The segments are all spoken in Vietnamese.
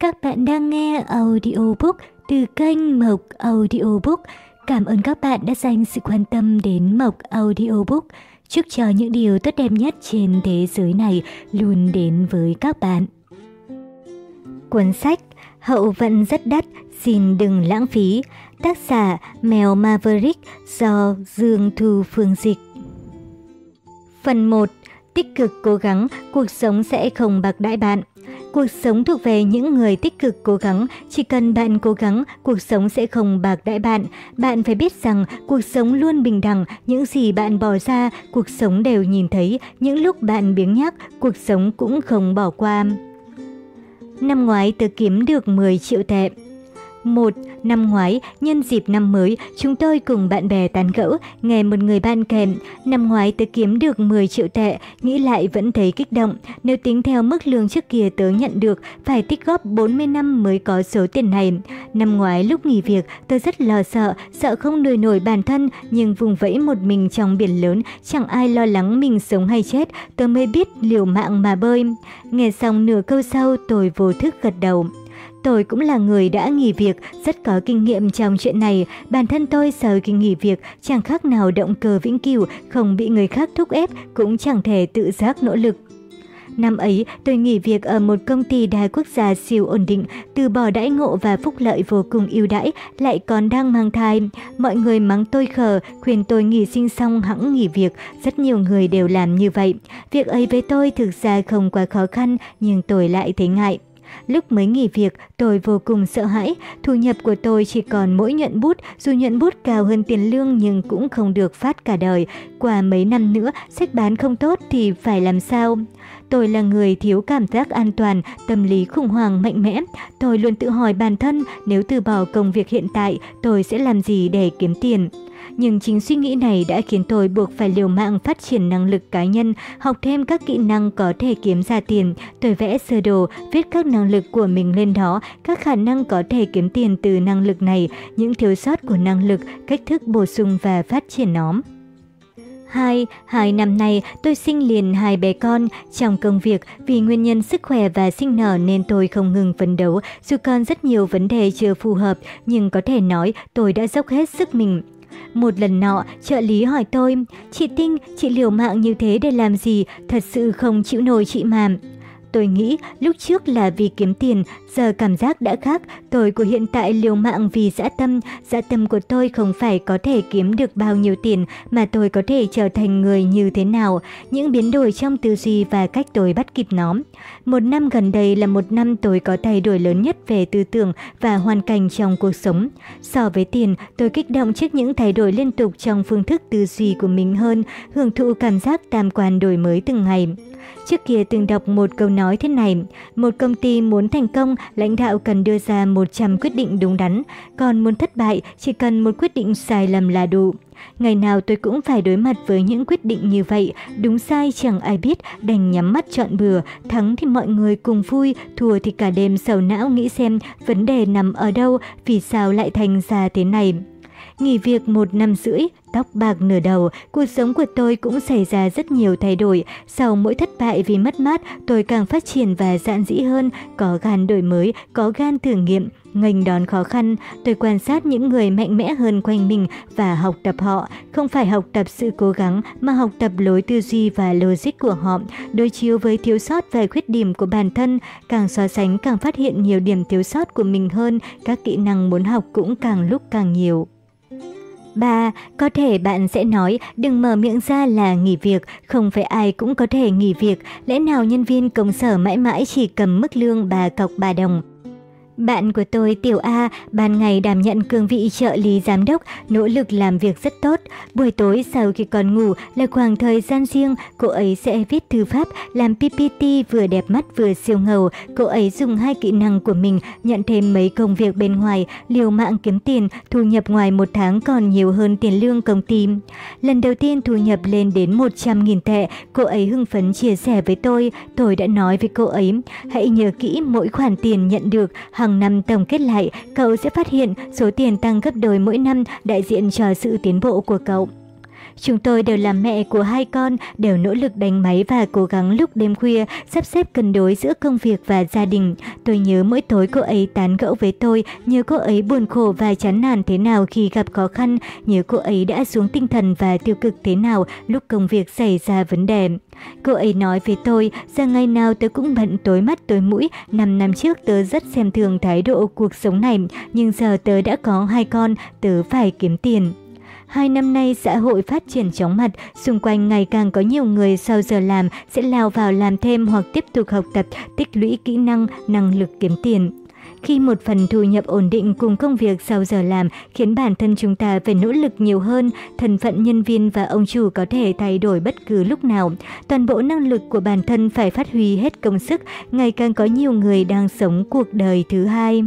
Các bạn đang nghe audiobook từ kênh Mộc Audiobook. Cảm ơn các bạn đã dành sự quan tâm đến Mộc Audiobook. Chúc cho những điều tốt đẹp nhất trên thế giới này luôn đến với các bạn. Cuốn sách Hậu vận rất đắt, xin đừng lãng phí. Tác giả Mèo Maverick do Dương Thu Phương Dịch. Phần 1. Tích cực cố gắng, cuộc sống sẽ không bạc đãi bạn. Cuộc sống thuộc về những người tích cực cố gắng, chỉ cần bạn cố gắng, cuộc sống sẽ không bạc đãi bạn. Bạn phải biết rằng cuộc sống luôn bình đẳng, những gì bạn bỏ ra, cuộc sống đều nhìn thấy, những lúc bạn biếng nhác, cuộc sống cũng không bỏ qua. Năm ngoái tớ kiếm được 10 triệu tệ. Một Năm ngoái, nhân dịp năm mới, chúng tôi cùng bạn bè tán gẫu, nghe một người ban kèm. Năm ngoái tớ kiếm được 10 triệu tệ, nghĩ lại vẫn thấy kích động. Nếu tính theo mức lương trước kia tớ nhận được, phải tích góp 40 năm mới có số tiền này. Năm ngoái lúc nghỉ việc, tớ rất lo sợ, sợ không nuôi nổi bản thân, nhưng vùng vẫy một mình trong biển lớn, chẳng ai lo lắng mình sống hay chết, tớ mới biết liều mạng mà bơi. Nghe xong nửa câu sau, tôi vô thức gật đầu. Tôi cũng là người đã nghỉ việc, rất có kinh nghiệm trong chuyện này. Bản thân tôi sau khi nghỉ việc chẳng khác nào động cơ vĩnh cửu, không bị người khác thúc ép, cũng chẳng thể tự giác nỗ lực. Năm ấy, tôi nghỉ việc ở một công ty đa quốc gia siêu ổn định, từ bỏ đãi ngộ và phúc lợi vô cùng ưu đãi, lại còn đang mang thai. Mọi người mắng tôi khờ, khuyên tôi nghỉ sinh xong hẳn nghỉ việc, rất nhiều người đều làm như vậy. Việc ấy với tôi thực ra không quá khó khăn, nhưng tôi lại thấy ngại. Lúc mới nghỉ việc, tôi vô cùng sợ hãi. Thu nhập của tôi chỉ còn mỗi nhuận bút, dù nhuận bút cao hơn tiền lương nhưng cũng không được phát cả đời. Qua mấy năm nữa, sách bán không tốt thì phải làm sao? Tôi là người thiếu cảm giác an toàn, tâm lý khủng hoảng mạnh mẽ. Tôi luôn tự hỏi bản thân nếu từ bỏ công việc hiện tại, tôi sẽ làm gì để kiếm tiền. Nhưng chính suy nghĩ này đã khiến tôi buộc phải liều mạng phát triển năng lực cá nhân, học thêm các kỹ năng có thể kiếm ra tiền. Tôi vẽ sơ đồ, viết các năng lực của mình lên đó, các khả năng có thể kiếm tiền từ năng lực này, những thiếu sót của năng lực, cách thức bổ sung và phát triển nó. 2. Hai năm nay tôi sinh liền hai bé con. Trong công việc, vì nguyên nhân sức khỏe và sinh nở nên tôi không ngừng phấn đấu. Dù còn rất nhiều vấn đề chưa phù hợp, nhưng có thể nói tôi đã dốc hết sức mình. Một lần nọ, trợ lý hỏi tôi, chị Tinh, chị liều mạng như thế để làm gì, thật sự không chịu nổi chị mà. Tôi nghĩ lúc trước là vì kiếm tiền, giờ cảm giác đã khác. Tôi của hiện tại liều mạng vì dã tâm. Dã tâm của tôi không phải có thể kiếm được bao nhiêu tiền, mà tôi có thể trở thành người như thế nào. Những biến đổi trong tư duy và cách tôi bắt kịp nó. Một năm gần đây là một năm tôi có thay đổi lớn nhất về tư tưởng và hoàn cảnh trong cuộc sống. So với tiền, tôi kích động trước những thay đổi liên tục trong phương thức tư duy của mình hơn, hưởng thụ cảm giác tam quan đổi mới từng ngày. Trước kia từng đọc một câu nói thế này, một công ty muốn thành công, lãnh đạo cần đưa ra 100 quyết định đúng đắn, còn muốn thất bại chỉ cần một quyết định sai lầm là đủ. Ngày nào tôi cũng phải đối mặt với những quyết định như vậy, đúng sai chẳng ai biết, đành nhắm mắt chọn bừa, thắng thì mọi người cùng vui, thua thì cả đêm sầu não nghĩ xem vấn đề nằm ở đâu, vì sao lại thành ra thế này. Nghỉ việc một năm rưỡi, tóc bạc nửa đầu, cuộc sống của tôi cũng xảy ra rất nhiều thay đổi. Sau mỗi thất bại vì mất mát, tôi càng phát triển và dạn dĩ hơn, có gan đổi mới, có gan thử nghiệm, Ngành đón khó khăn. Tôi quan sát những người mạnh mẽ hơn quanh mình và học tập họ, không phải học tập sự cố gắng mà học tập lối tư duy và logic của họ, đối chiếu với thiếu sót và khuyết điểm của bản thân, càng so sánh càng phát hiện nhiều điểm thiếu sót của mình hơn, các kỹ năng muốn học cũng càng lúc càng nhiều. 3. Có thể bạn sẽ nói đừng mở miệng ra là nghỉ việc, không phải ai cũng có thể nghỉ việc, lẽ nào nhân viên công sở mãi mãi chỉ cầm mức lương bà cọc bà đồng. Bạn của tôi Tiểu A ban ngày đảm nhận cương vị trợ lý giám đốc, nỗ lực làm việc rất tốt. Buổi tối sau khi còn ngủ là khoảng thời gian riêng, cô ấy sẽ viết thư pháp, làm PPT vừa đẹp mắt vừa siêu ngầu. Cô ấy dùng hai kỹ năng của mình nhận thêm mấy công việc bên ngoài, liều mạng kiếm tiền, thu nhập ngoài một tháng còn nhiều hơn tiền lương công ty. Lần đầu tiên thu nhập lên đến 100.000 tệ, cô ấy hưng phấn chia sẻ với tôi. Tôi đã nói với cô ấy, hãy nhớ kỹ mỗi khoản tiền nhận được hàng hàng năm tổng kết lại, cậu sẽ phát hiện số tiền tăng gấp đôi mỗi năm đại diện cho sự tiến bộ của cậu. Chúng tôi đều là mẹ của hai con, đều nỗ lực đánh máy và cố gắng lúc đêm khuya, sắp xếp cân đối giữa công việc và gia đình. Tôi nhớ mỗi tối cô ấy tán gẫu với tôi, nhớ cô ấy buồn khổ và chán nản thế nào khi gặp khó khăn, nhớ cô ấy đã xuống tinh thần và tiêu cực thế nào lúc công việc xảy ra vấn đề. Cô ấy nói với tôi rằng ngày nào tớ cũng bận tối mắt tối mũi, năm năm trước tớ rất xem thường thái độ cuộc sống này, nhưng giờ tớ đã có hai con, tớ phải kiếm tiền. Hai năm nay xã hội phát triển chóng mặt, xung quanh ngày càng có nhiều người sau giờ làm sẽ lao vào làm thêm hoặc tiếp tục học tập, tích lũy kỹ năng, năng lực kiếm tiền. Khi một phần thu nhập ổn định cùng công việc sau giờ làm khiến bản thân chúng ta phải nỗ lực nhiều hơn, thân phận nhân viên và ông chủ có thể thay đổi bất cứ lúc nào. Toàn bộ năng lực của bản thân phải phát huy hết công sức, ngày càng có nhiều người đang sống cuộc đời thứ hai.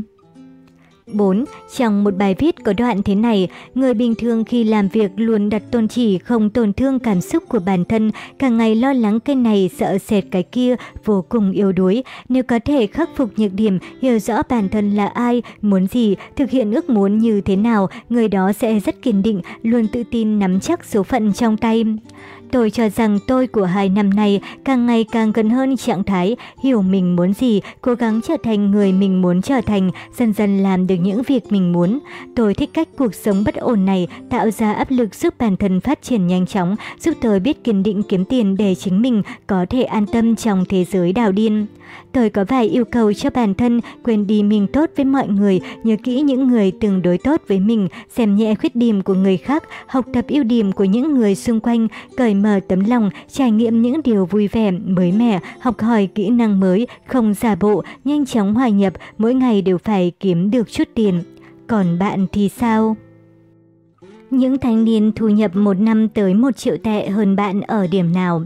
4. Trong một bài viết có đoạn thế này, người bình thường khi làm việc luôn đặt tôn chỉ không tổn thương cảm xúc của bản thân, cả ngày lo lắng cái này sợ sệt cái kia, vô cùng yếu đuối. Nếu có thể khắc phục nhược điểm, hiểu rõ bản thân là ai, muốn gì, thực hiện ước muốn như thế nào, người đó sẽ rất kiên định, luôn tự tin nắm chắc số phận trong tay. Tôi cho rằng tôi của hai năm nay càng ngày càng gần hơn trạng thái, hiểu mình muốn gì, cố gắng trở thành người mình muốn trở thành, dần dần làm được những việc mình muốn. Tôi thích cách cuộc sống bất ổn này tạo ra áp lực giúp bản thân phát triển nhanh chóng, giúp tôi biết kiên định kiếm tiền để chính mình có thể an tâm trong thế giới đào điên. Tôi có vài yêu cầu cho bản thân, quên đi mình tốt với mọi người, nhớ kỹ những người từng đối tốt với mình, xem nhẹ khuyết điểm của người khác, học tập ưu điểm của những người xung quanh, cởi mở tấm lòng, trải nghiệm những điều vui vẻ, mới mẻ, học hỏi kỹ năng mới, không giả bộ, nhanh chóng hòa nhập, mỗi ngày đều phải kiếm được chút tiền. Còn bạn thì sao? Những thanh niên thu nhập một năm tới một triệu tệ hơn bạn ở điểm nào?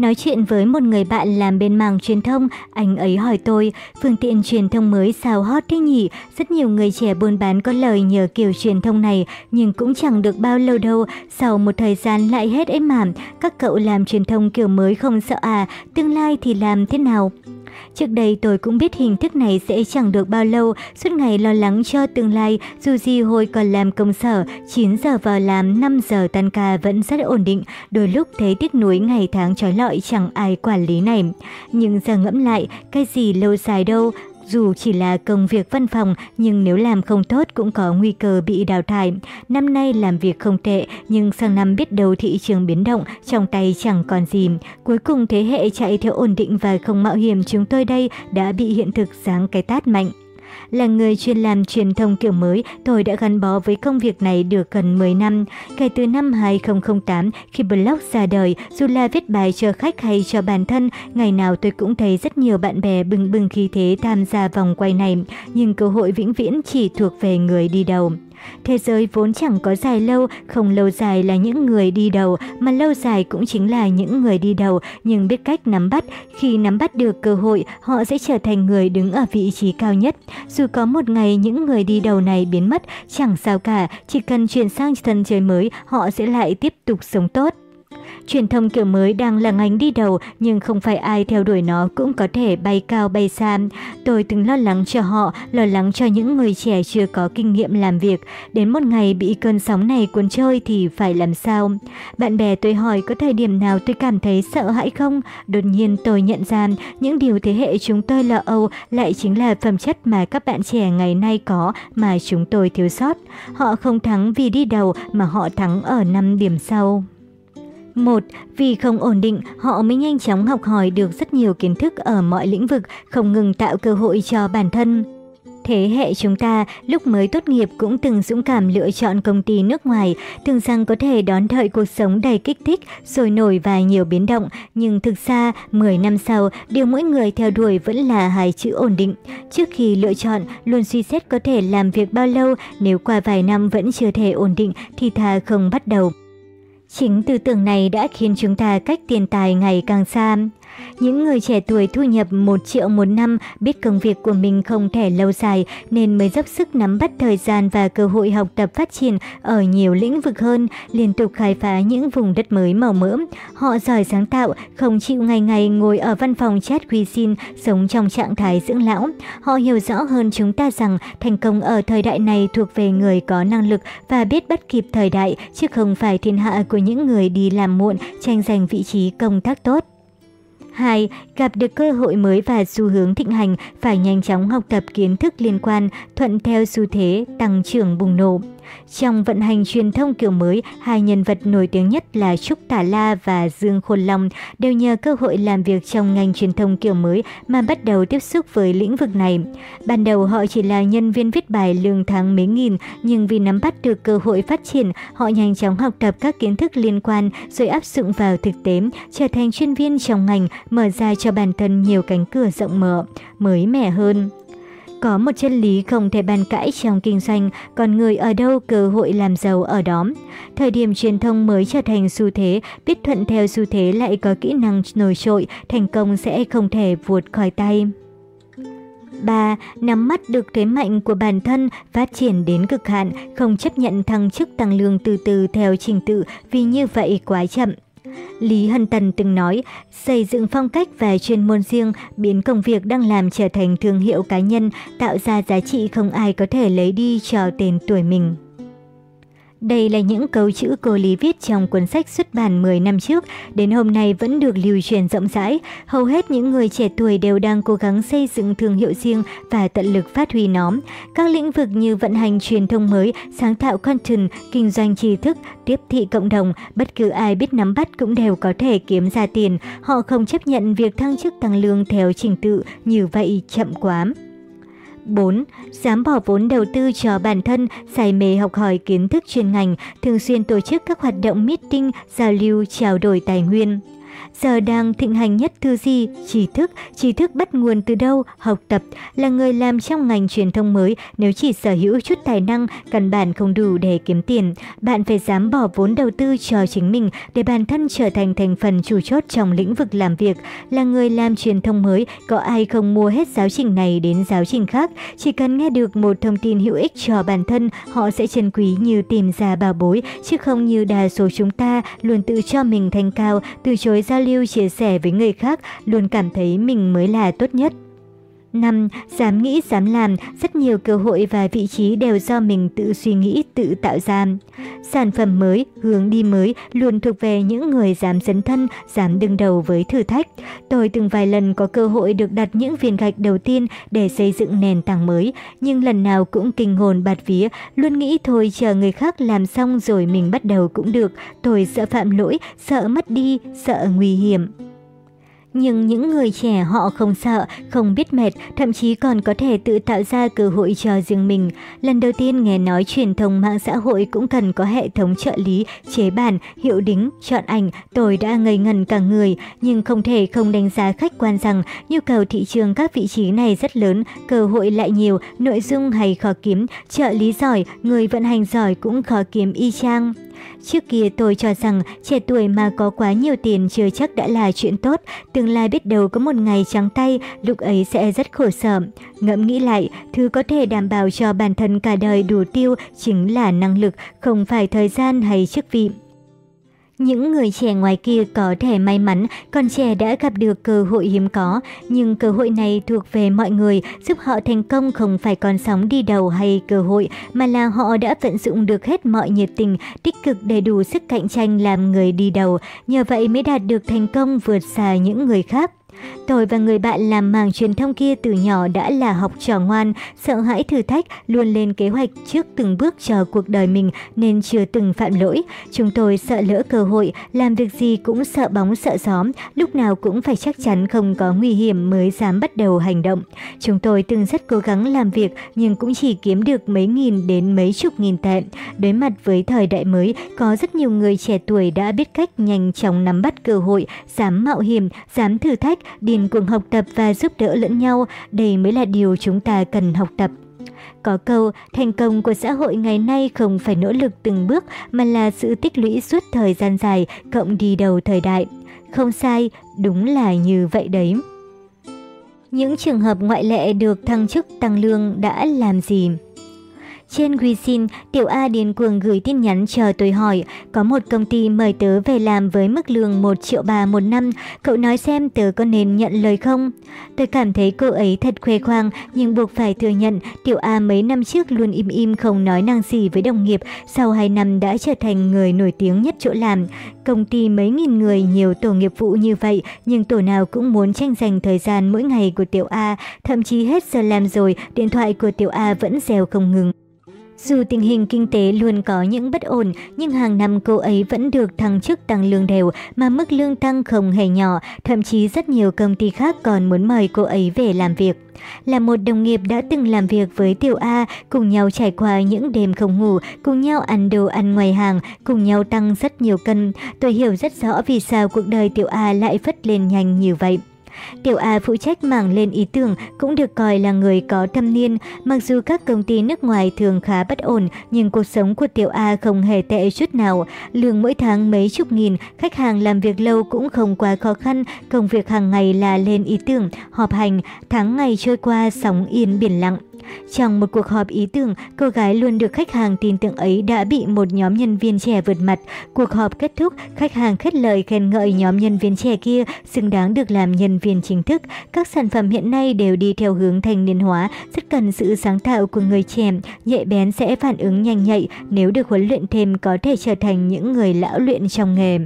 Nói chuyện với một người bạn làm bên mảng truyền thông, anh ấy hỏi tôi, phương tiện truyền thông mới sao hot thế nhỉ? Rất nhiều người trẻ buôn bán có lời nhờ kiểu truyền thông này, nhưng cũng chẳng được bao lâu đâu, sau một thời gian lại hết êm mảm. Các cậu làm truyền thông kiểu mới không sợ à, tương lai thì làm thế nào? Trước đây tôi cũng biết hình thức này sẽ chẳng được bao lâu, suốt ngày lo lắng cho tương lai, dù gì hồi còn làm công sở, 9 giờ vào làm, 5 giờ tan ca vẫn rất ổn định, đôi lúc thấy tiếc nuối ngày tháng trói lọi chẳng ai quản lý này. Nhưng giờ ngẫm lại, cái gì lâu dài đâu, dù chỉ là công việc văn phòng nhưng nếu làm không tốt cũng có nguy cơ bị đào thải. Năm nay làm việc không tệ nhưng sang năm biết đâu thị trường biến động, trong tay chẳng còn gì. Cuối cùng thế hệ chạy theo ổn định và không mạo hiểm chúng tôi đây đã bị hiện thực giáng cái tát mạnh. Là người chuyên làm truyền thông kiểu mới, tôi đã gắn bó với công việc này được gần 10 năm. Kể từ năm 2008, khi blog ra đời, dù là viết bài cho khách hay cho bản thân, ngày nào tôi cũng thấy rất nhiều bạn bè bừng bừng khí thế tham gia vòng quay này, nhưng cơ hội vĩnh viễn chỉ thuộc về người đi đầu. Thế giới vốn chẳng có dài lâu, không lâu dài là những người đi đầu, mà lâu dài cũng chính là những người đi đầu, nhưng biết cách nắm bắt. Khi nắm bắt được cơ hội, họ sẽ trở thành người đứng ở vị trí cao nhất. Dù có một ngày những người đi đầu này biến mất, chẳng sao cả, chỉ cần chuyển sang sân chơi mới, họ sẽ lại tiếp tục sống tốt. Truyền thông kiểu mới đang là ngành đi đầu nhưng không phải ai theo đuổi nó cũng có thể bay cao bay xa. Tôi từng lo lắng cho họ, lo lắng cho những người trẻ chưa có kinh nghiệm làm việc. Đến một ngày bị cơn sóng này cuốn trôi thì phải làm sao? Bạn bè tôi hỏi có thời điểm nào tôi cảm thấy sợ hãi không? Đột nhiên tôi nhận ra những điều thế hệ chúng tôi lo âu lại chính là phẩm chất mà các bạn trẻ ngày nay có mà chúng tôi thiếu sót. Họ không thắng vì đi đầu mà họ thắng ở năm điểm sau. Một, vì không ổn định, họ mới nhanh chóng học hỏi được rất nhiều kiến thức ở mọi lĩnh vực, không ngừng tạo cơ hội cho bản thân. Thế hệ chúng ta lúc mới tốt nghiệp cũng từng dũng cảm lựa chọn công ty nước ngoài, tưởng rằng có thể đón đợi cuộc sống đầy kích thích, sôi nổi và nhiều biến động. Nhưng thực ra, 10 năm sau, điều mỗi người theo đuổi vẫn là hai chữ ổn định. Trước khi lựa chọn, luôn suy xét có thể làm việc bao lâu, nếu qua vài năm vẫn chưa thể ổn định thì thà không bắt đầu. Chính tư tưởng này đã khiến chúng ta cách tiền tài ngày càng xa. Những người trẻ tuổi thu nhập 1 triệu một năm biết công việc của mình không thể lâu dài nên mới dốc sức nắm bắt thời gian và cơ hội học tập phát triển ở nhiều lĩnh vực hơn, liên tục khai phá những vùng đất mới màu mỡ. Họ giỏi sáng tạo, không chịu ngày ngày ngồi ở văn phòng chat quy xin, sống trong trạng thái dưỡng lão. Họ hiểu rõ hơn chúng ta rằng thành công ở thời đại này thuộc về người có năng lực và biết bắt kịp thời đại, chứ không phải thiên hạ của những người đi làm muộn, tranh giành vị trí công tác tốt. 2. Gặp được cơ hội mới và xu hướng thịnh hành, phải nhanh chóng học tập kiến thức liên quan, thuận theo xu thế, tăng trưởng bùng nổ. Trong vận hành truyền thông kiểu mới, hai nhân vật nổi tiếng nhất là Trúc Tả La và Dương Khôn Long đều nhờ cơ hội làm việc trong ngành truyền thông kiểu mới mà bắt đầu tiếp xúc với lĩnh vực này. Ban đầu họ chỉ là nhân viên viết bài lương tháng mấy nghìn, nhưng vì nắm bắt được cơ hội phát triển, họ nhanh chóng học tập các kiến thức liên quan rồi áp dụng vào thực tế, trở thành chuyên viên trong ngành, mở ra cho bản thân nhiều cánh cửa rộng mở, mới mẻ hơn. Có một chân lý không thể bàn cãi trong kinh doanh, còn người ở đâu cơ hội làm giàu ở đó. Thời điểm truyền thông mới trở thành xu thế, biết thuận theo xu thế lại có kỹ năng nổi trội, thành công sẽ không thể vụt khỏi tay. 3. Nắm mắt được thế mạnh của bản thân, phát triển đến cực hạn, không chấp nhận thăng chức tăng lương từ từ theo trình tự vì như vậy quá chậm. Lý Hân Tần từng nói, xây dựng phong cách và chuyên môn riêng, biến công việc đang làm trở thành thương hiệu cá nhân, tạo ra giá trị không ai có thể lấy đi cho tên tuổi mình. Đây là những câu chữ cô Lý viết trong cuốn sách xuất bản 10 năm trước, đến hôm nay vẫn được lưu truyền rộng rãi. Hầu hết những người trẻ tuổi đều đang cố gắng xây dựng thương hiệu riêng và tận lực phát huy nó. Các lĩnh vực như vận hành truyền thông mới, sáng tạo content, kinh doanh tri thức, tiếp thị cộng đồng, bất cứ ai biết nắm bắt cũng đều có thể kiếm ra tiền. Họ không chấp nhận việc thăng chức tăng lương theo trình tự, như vậy chậm quá. 4. Dám bỏ vốn đầu tư cho bản thân, say mê học hỏi kiến thức chuyên ngành, thường xuyên tổ chức các hoạt động meeting, giao lưu, trao đổi tài nguyên. Giờ đang thịnh hành nhất thư gì, trí thức, trí thức bắt nguồn từ đâu, học tập, là người làm trong ngành truyền thông mới, nếu chỉ sở hữu chút tài năng, căn bản không đủ để kiếm tiền. Bạn phải dám bỏ vốn đầu tư cho chính mình để bản thân trở thành thành phần chủ chốt trong lĩnh vực làm việc. Là người làm truyền thông mới, có ai không mua hết giáo trình này đến giáo trình khác. Chỉ cần nghe được một thông tin hữu ích cho bản thân, họ sẽ trân quý như tìm ra bảo bối, chứ không như đa số chúng ta luôn tự cho mình thành cao, từ chối giao lưu chia sẻ với người khác, luôn cảm thấy mình mới là tốt nhất. 5. Dám nghĩ, dám làm, rất nhiều cơ hội và vị trí đều do mình tự suy nghĩ, tự tạo ra. Sản phẩm mới, hướng đi mới luôn thuộc về những người dám dấn thân, dám đương đầu với thử thách. Tôi từng vài lần có cơ hội được đặt những viên gạch đầu tiên để xây dựng nền tảng mới, nhưng lần nào cũng kinh hồn bạt vía, luôn nghĩ thôi chờ người khác làm xong rồi mình bắt đầu cũng được. Tôi sợ phạm lỗi, sợ mất đi, sợ nguy hiểm. Nhưng những người trẻ họ không sợ, không biết mệt, thậm chí còn có thể tự tạo ra cơ hội cho riêng mình. Lần đầu tiên nghe nói truyền thông mạng xã hội cũng cần có hệ thống trợ lý, chế bản, hiệu đính, chọn ảnh, tôi đã ngây ngần cả người, nhưng không thể không đánh giá khách quan rằng nhu cầu thị trường các vị trí này rất lớn, cơ hội lại nhiều, nội dung hay khó kiếm, trợ lý giỏi, người vận hành giỏi cũng khó kiếm y chang. Trước kia tôi cho rằng trẻ tuổi mà có quá nhiều tiền chưa chắc đã là chuyện tốt, tương lai biết đâu có một ngày trắng tay, lúc ấy sẽ rất khổ sở. Ngẫm nghĩ lại, thứ có thể đảm bảo cho bản thân cả đời đủ tiêu chính là năng lực, không phải thời gian hay chức vị. Những người trẻ ngoài kia có thể may mắn, còn trẻ đã gặp được cơ hội hiếm có, nhưng cơ hội này thuộc về mọi người, giúp họ thành công không phải con sóng đi đầu hay cơ hội, mà là họ đã vận dụng được hết mọi nhiệt tình, tích cực đầy đủ sức cạnh tranh làm người đi đầu, nhờ vậy mới đạt được thành công vượt xa những người khác. Tôi và người bạn làm mảng truyền thông kia từ nhỏ đã là học trò ngoan, sợ hãi thử thách, luôn lên kế hoạch trước từng bước chờ cuộc đời mình nên chưa từng phạm lỗi. Chúng tôi sợ lỡ cơ hội, làm việc gì cũng sợ bóng sợ gió, lúc nào cũng phải chắc chắn không có nguy hiểm mới dám bắt đầu hành động. Chúng tôi từng rất cố gắng làm việc nhưng cũng chỉ kiếm được mấy nghìn đến mấy chục nghìn tệ. Đối mặt với thời đại mới, có rất nhiều người trẻ tuổi đã biết cách nhanh chóng nắm bắt cơ hội, dám mạo hiểm, dám thử thách, điên cuồng học tập và giúp đỡ lẫn nhau, đây mới là điều chúng ta cần học tập. Có câu, thành công của xã hội ngày nay không phải nỗ lực từng bước mà là sự tích lũy suốt thời gian dài cộng đi đầu thời đại. không sai, đúng là như vậy đấy. Những trường hợp ngoại lệ được thăng chức tăng lương đã làm gì? Trên WeChat, Tiểu A điên cuồng gửi tin nhắn chờ tôi hỏi, có một công ty mời tớ về làm với mức lương 1 triệu bà một năm, cậu nói xem tớ có nên nhận lời không? Tôi cảm thấy cô ấy thật khoe khoang, nhưng buộc phải thừa nhận, Tiểu A mấy năm trước luôn im im không nói năng gì với đồng nghiệp, sau 2 năm đã trở thành người nổi tiếng nhất chỗ làm. Công ty mấy nghìn người nhiều tổ nghiệp vụ như vậy, nhưng tổ nào cũng muốn tranh giành thời gian mỗi ngày của Tiểu A, thậm chí hết giờ làm rồi, điện thoại của Tiểu A vẫn reo không ngừng. Dù tình hình kinh tế luôn có những bất ổn, nhưng hàng năm cô ấy vẫn được thăng chức tăng lương đều mà mức lương tăng không hề nhỏ, thậm chí rất nhiều công ty khác còn muốn mời cô ấy về làm việc. Là một đồng nghiệp đã từng làm việc với Tiểu A, cùng nhau trải qua những đêm không ngủ, cùng nhau ăn đồ ăn ngoài hàng, cùng nhau tăng rất nhiều cân. Tôi hiểu rất rõ vì sao cuộc đời Tiểu A lại phất lên nhanh như vậy. Tiểu A phụ trách mảng lên ý tưởng cũng được coi là người có thâm niên. Mặc dù các công ty nước ngoài thường khá bất ổn, nhưng cuộc sống của Tiểu A không hề tệ chút nào. Lương mỗi tháng mấy chục nghìn, khách hàng làm việc lâu cũng không quá khó khăn. Công việc hàng ngày là lên ý tưởng, họp hành, tháng ngày trôi qua sóng yên biển lặng. Trong một cuộc họp ý tưởng, cô gái luôn được khách hàng tin tưởng ấy đã bị một nhóm nhân viên trẻ vượt mặt. Cuộc họp kết thúc, khách hàng khất lời khen ngợi nhóm nhân viên trẻ kia xứng đáng được làm nhân viên chính thức. Các sản phẩm hiện nay đều đi theo hướng thành niên hóa, rất cần sự sáng tạo của người trẻ, nhạy bén sẽ phản ứng nhanh nhạy, nếu được huấn luyện thêm có thể trở thành những người lão luyện trong nghề.